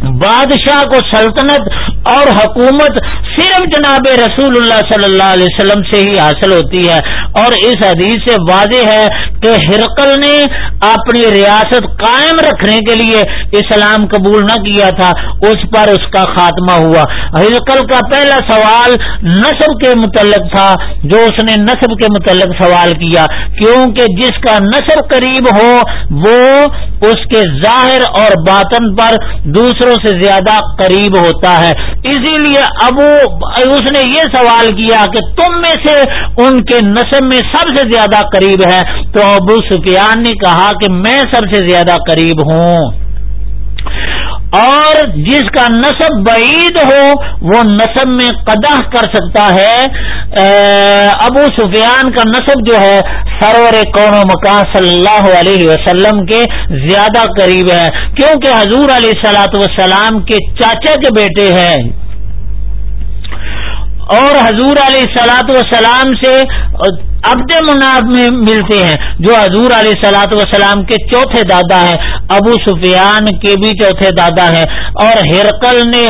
بادشاہ کو سلطنت اور حکومت صرف جناب رسول اللہ صلی اللہ علیہ وسلم سے ہی حاصل ہوتی ہے۔ اور اس حدیث سے واضح ہے کہ ہرقل نے اپنی ریاست قائم رکھنے کے لیے اسلام قبول نہ کیا تھا۔ اس پر اس کا خاتمہ ہوا۔ ہرقل کا پہلا سوال نصب کے متعلق تھا، جو اس نے نصب کے متعلق سوال کیا۔ کیونکہ جس کا نصب قریب ہو، وہ اس کے ظاہر اور باطن پر دوسروں سے زیادہ قریب ہوتا ہے۔ اسی لیے ابو اس نے یہ سوال کیا کہ تم میں سے ان کے نسب میں سب سے زیادہ قریب ہے؟ تو ابو سفیان نے کہا کہ میں سب سے زیادہ قریب ہوں۔ اور جس کا نصب بعید ہو، وہ نصب میں قدح کر سکتا ہے۔ ابو سفیان کا نصب جو ہے، سرور کون و مکان صلی اللہ علیہ وسلم کے زیادہ قریب ہے۔ کیونکہ حضور علیہ سلاۃ وسلام کے چاچا کے بیٹے ہیں۔ اور حضور علیہ سلاۃ وسلام سے عبد مناب میں ملتے ہیں، جو حضور علیہ سلاۃ وسلام کے چوتھے دادا ہیں، ابو سفیان کے بھی چوتھے دادا ہیں۔ اور ہرکل نے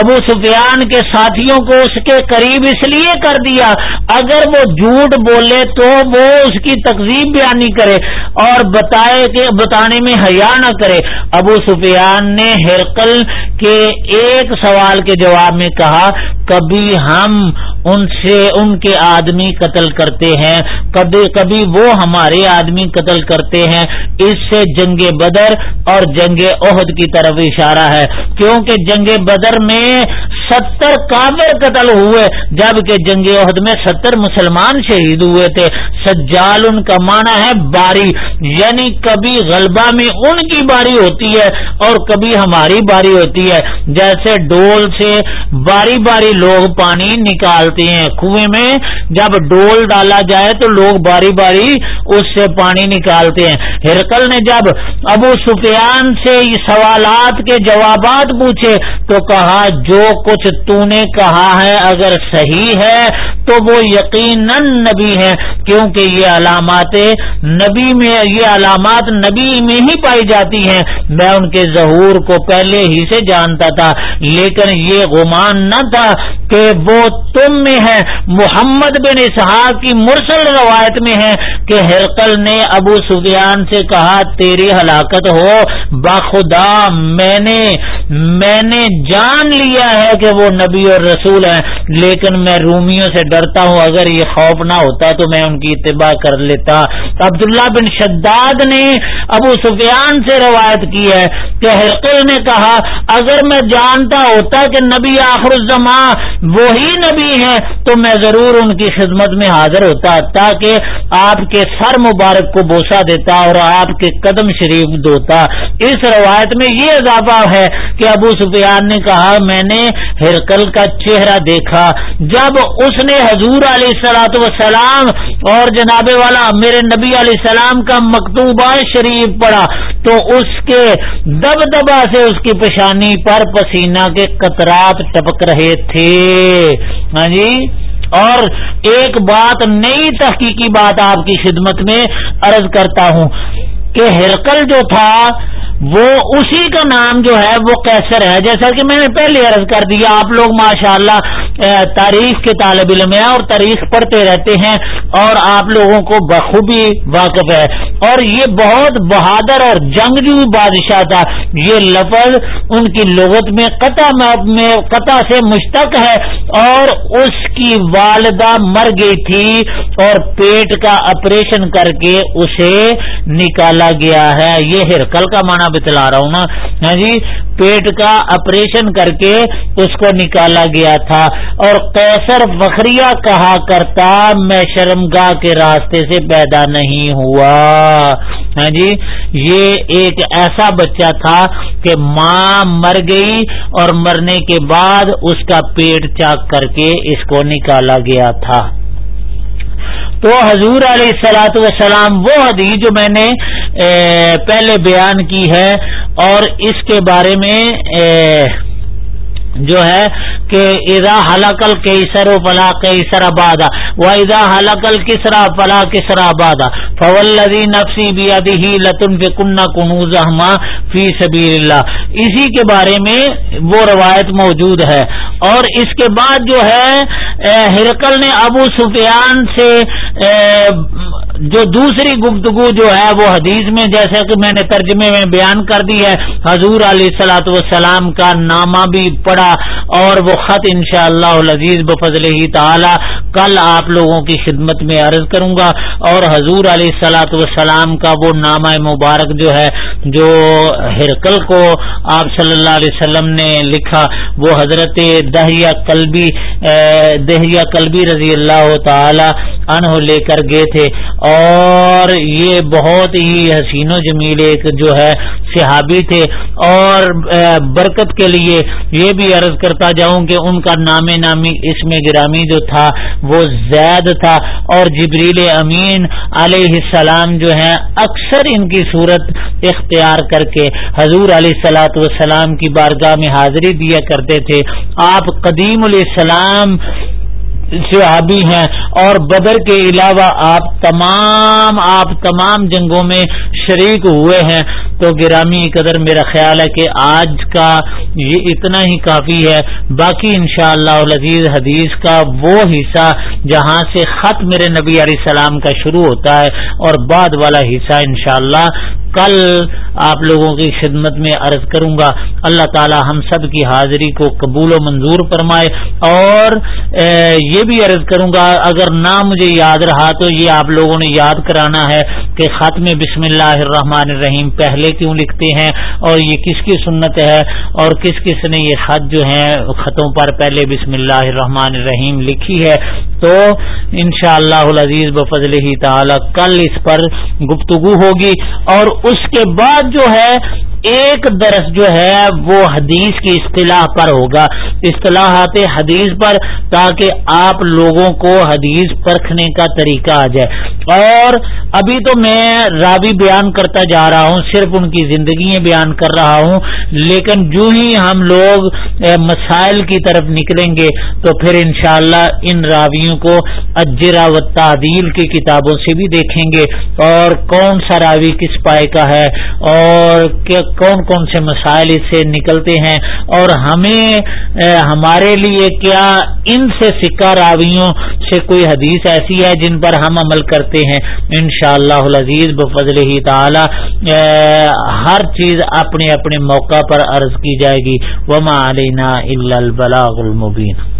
ابو سفیان کے ساتھیوں کو اس کے قریب اس لیے کر دیا، اگر وہ جھوٹ بولے تو وہ اس کی تقزیب بیانی کرے اور بتائے کہ بتانے میں حیا نہ کرے۔ ابو سفیان نے ہرکل کے ایک سوال کے جواب میں کہا، کبھی ہم ان سے ان کے آدمی قتل کرتے ہیں۔ کبھی کبھی وہ ہمارے آدمی قتل کرتے ہیں۔ اس سے جنگ بدر اور جنگ عہد کی طرف اشارہ ہے۔ کیونکہ جنگ بدر میں ستر کابر قتل ہوئے، جبکہ جنگ عہد میں ستر مسلمان شہید ہوئے تھے۔ سجال ان کا معنی ہے باری یعنی کبھی غلبہ میں ان کی باری ہوتی ہے اور کبھی ہماری باری ہوتی ہے۔ جیسے ڈول سے باری باری لوگ پانی نکالتی ہیں کنویں میں۔ جب ڈول ڈالا جائے تو لوگ باری باری اس سے پانی نکالتے ہیں۔ ہرکل نے جب ابو سفیان سے سوالات کے جوابات پوچھے تو کہا، جو کچھ تو نے کہا ہے اگر صحیح ہے تو وہ یقیناً نبی ہے کیونکہ یہ علامات نبی میں، یہ علامات نبی میں ہی پائی جاتی ہیں۔ میں ان کے ظہور کو پہلے ہی سے جانتا تھا، لیکن یہ گمان نہ تھا کہ وہ تم میں ہے محمد بن اسحاق کی مرسل روایت میں ہے کہ ہرقل نے ابو سفیان سے کہا، تیری ہلاکت ہو، باخدا، میں نے میں نے جان لیا ہے کہ وہ نبی اور رسول ہیں، لیکن میں رومیوں سے ڈرتا ہوں، اگر یہ خوف نہ ہوتا تو میں ان کی اتباع کر لیتا۔ عبداللہ بن شداد نے ابو سفیان سے روایت کی ہے کہ ہرقل نے کہا، اگر میں جانتا ہوتا کہ نبی آخر الزمان وہی نبی ہیں، تو میں ضرور ان کی خدمت میں حاضر ہوتا، تاکہ آپ کے سر مبارک کو بوسا دیتا اور آپ کے قدم شریف دھوتا۔ اس روایت میں یہ اضافہ ہے کہ ابو سفیان نے کہا، میں نے ہرکل کا چہرہ دیکھا۔ جب اس نے حضور علیہ السلاۃ وسلام اور جناب والا میرے نبی علیہ السلام کا مکتوبہ شریف پڑھا تو اس کے دب دبا سے اس کی پیشانی پر پسینہ کے قطرات ٹپک رہے تھے۔ ہاں جی؟ اور ایک بات نئی تحقیقی بات آپ کی خدمت میں عرض کرتا ہوں کہ ہرکل جو تھا وہ اسی کا نام جو ہے وہ کیسر ہے۔ جیسا کہ میں نے پہلے عرض کر دیا، آپ لوگ ماشاءاللہ تاریخ کے طالب علم ہیں اور تاریخ پڑھتے رہتے ہیں اور آپ لوگوں کو بخوبی واقف ہے۔ اور یہ بہت بہادر اور جنگجو بادشاہ تھا۔ یہ لفظ ان کی لغت میں قطع میں قطع سے مشتق ہے اور اس کی والدہ مر گئی تھی اور پیٹ کا آپریشن کر کے اسے نکالا گیا ہے۔ یہ ہرکل کا معنی بتلا رہا ہوں نا۔ ہاں جی پیٹ کا آپریشن کر کے اس کو نکالا گیا تھا۔ اور کیسر فخریا کہا کرتا، میں شرمگاہ کے راستے سے پیدا نہیں ہوا۔ ہاں جی یہ ایک ایسا بچہ تھا کہ ماں مر گئی اور مرنے کے بعد اس کا پیٹ چاک کر کے اس کو نکالا گیا تھا۔ تو حضور علیہ السلاۃ وسلام وہ حدیث جو میں نے پہلے بیان کی ہے اور اس کے بارے میں جو ہے کہ ادا حلقل کیسر و فلا کیسر آبادا و ادا حلقل کسرا فلا کسرا آبادا فولدی نفسی بیادی ہی لتن کنہ کنوز فی سبیل اللہ اسی کے بارے میں وہ روایت موجود ہے اور اس کے بعد جو ہے ہرکل نے ابو سفیان سے جو دوسری گفتگو جو ہے وہ حدیث میں جیسا کہ میں نے ترجمے میں بیان کر دی ہے، حضور علیہ سلاۃ والسلام کا نامہ بھی اور وہ خط ان شاء اللہ بفضل ہی تعالی کل آپ لوگوں کی خدمت میں عرض کروں گا اور حضور علیہ سلاۃ والسلام کا وہ نامہ مبارک جو ہے، جو ہرکل کو آپ صلی اللہ علیہ وسلم نے لکھا، وہ حضرت دہیا کلبی دہیا کلبی رضی اللہ تعالی عنہ لے کر گئے تھے۔ اور یہ بہت ہی حسین و جمیل ایک جو ہے، صحابی تھے۔ اور برکت کے لیے یہ بھی عرض کرتا جاؤں کہ ان کا نام نامی اس میں گرامی جو تھا وہ زید تھا اور جبریل امین علیہ السلام جو ہیں اکثر ان کی صورت اختیار کر کے حضور علیہ السلاۃ والسلام کی بارگاہ میں حاضری دیا کرتے تھے۔ آپ قدیم علیہ السلام صحابی ہیں اور بدر کے علاوہ آپ تمام آپ تمام جنگوں میں شریک ہوئے ہیں۔ تو گرامی قدر میرا خیال ہے کہ آج کا یہ اتنا ہی کافی ہے۔ باقی انشاءاللہ شاء اللہ حدیث کا وہ حصہ جہاں سے خط میرے نبی علیہ السلام کا شروع ہوتا ہے اور بعد والا حصہ انشاءاللہ کل آپ لوگوں کی خدمت میں عرض کروں گا، اللہ تعالی ہم سب کی حاضری کو قبول و منظور فرمائے اور یہ بھی عرض کروں گا، اگر نہ مجھے یاد رہا تو یہ آپ لوگوں نے یاد کرانا ہے کہ ختم بسم اللہ الرحمن الرحیم پہلے کیوں لکھتے ہیں اور یہ کس کی سنت ہے اور کس کس نے یہ خط جو ہیں خطوں پر پہلے بسم اللہ الرحمن الرحیم لکھی ہے۔ تو انشاءاللہ شاء اللہ بفضل ہی تعالی، کل اس پر گفتگو ہوگی اور اس کے بعد جو ہے ایک درس جو ہے وہ حدیث کی اصطلاح پر ہوگا۔ اصطلاحات حدیث پر تاکہ آپ لوگوں کو حدیث پرکھنے کا طریقہ آ جائے۔ اور ابھی تو میں راوی بیان کرتا جا رہا ہوں، صرف ان کی زندگی بیان کر رہا ہوں، لیکن جو ہی ہم لوگ مسائل کی طرف نکلیں گے تو پھر انشاءاللہ ان راویوں کو اجرا و تعدیل کی کتابوں سے بھی دیکھیں گے۔ اور کون سا راوی کس پائے کا ہے؟ اور کون کون سے مسائل اس سے نکلتے ہیں اور ہمیں ہمارے لیے کیا ان سے سکہ راویوں سے کوئی حدیث ایسی ہے جن پر ہم عمل کرتے ہیں؟ ان شاء اللہ بفضل ہی تعالی ہر چیز اپنے اپنے موقع پر عرض کی جائے گی۔ وما علینا البلاغ المبین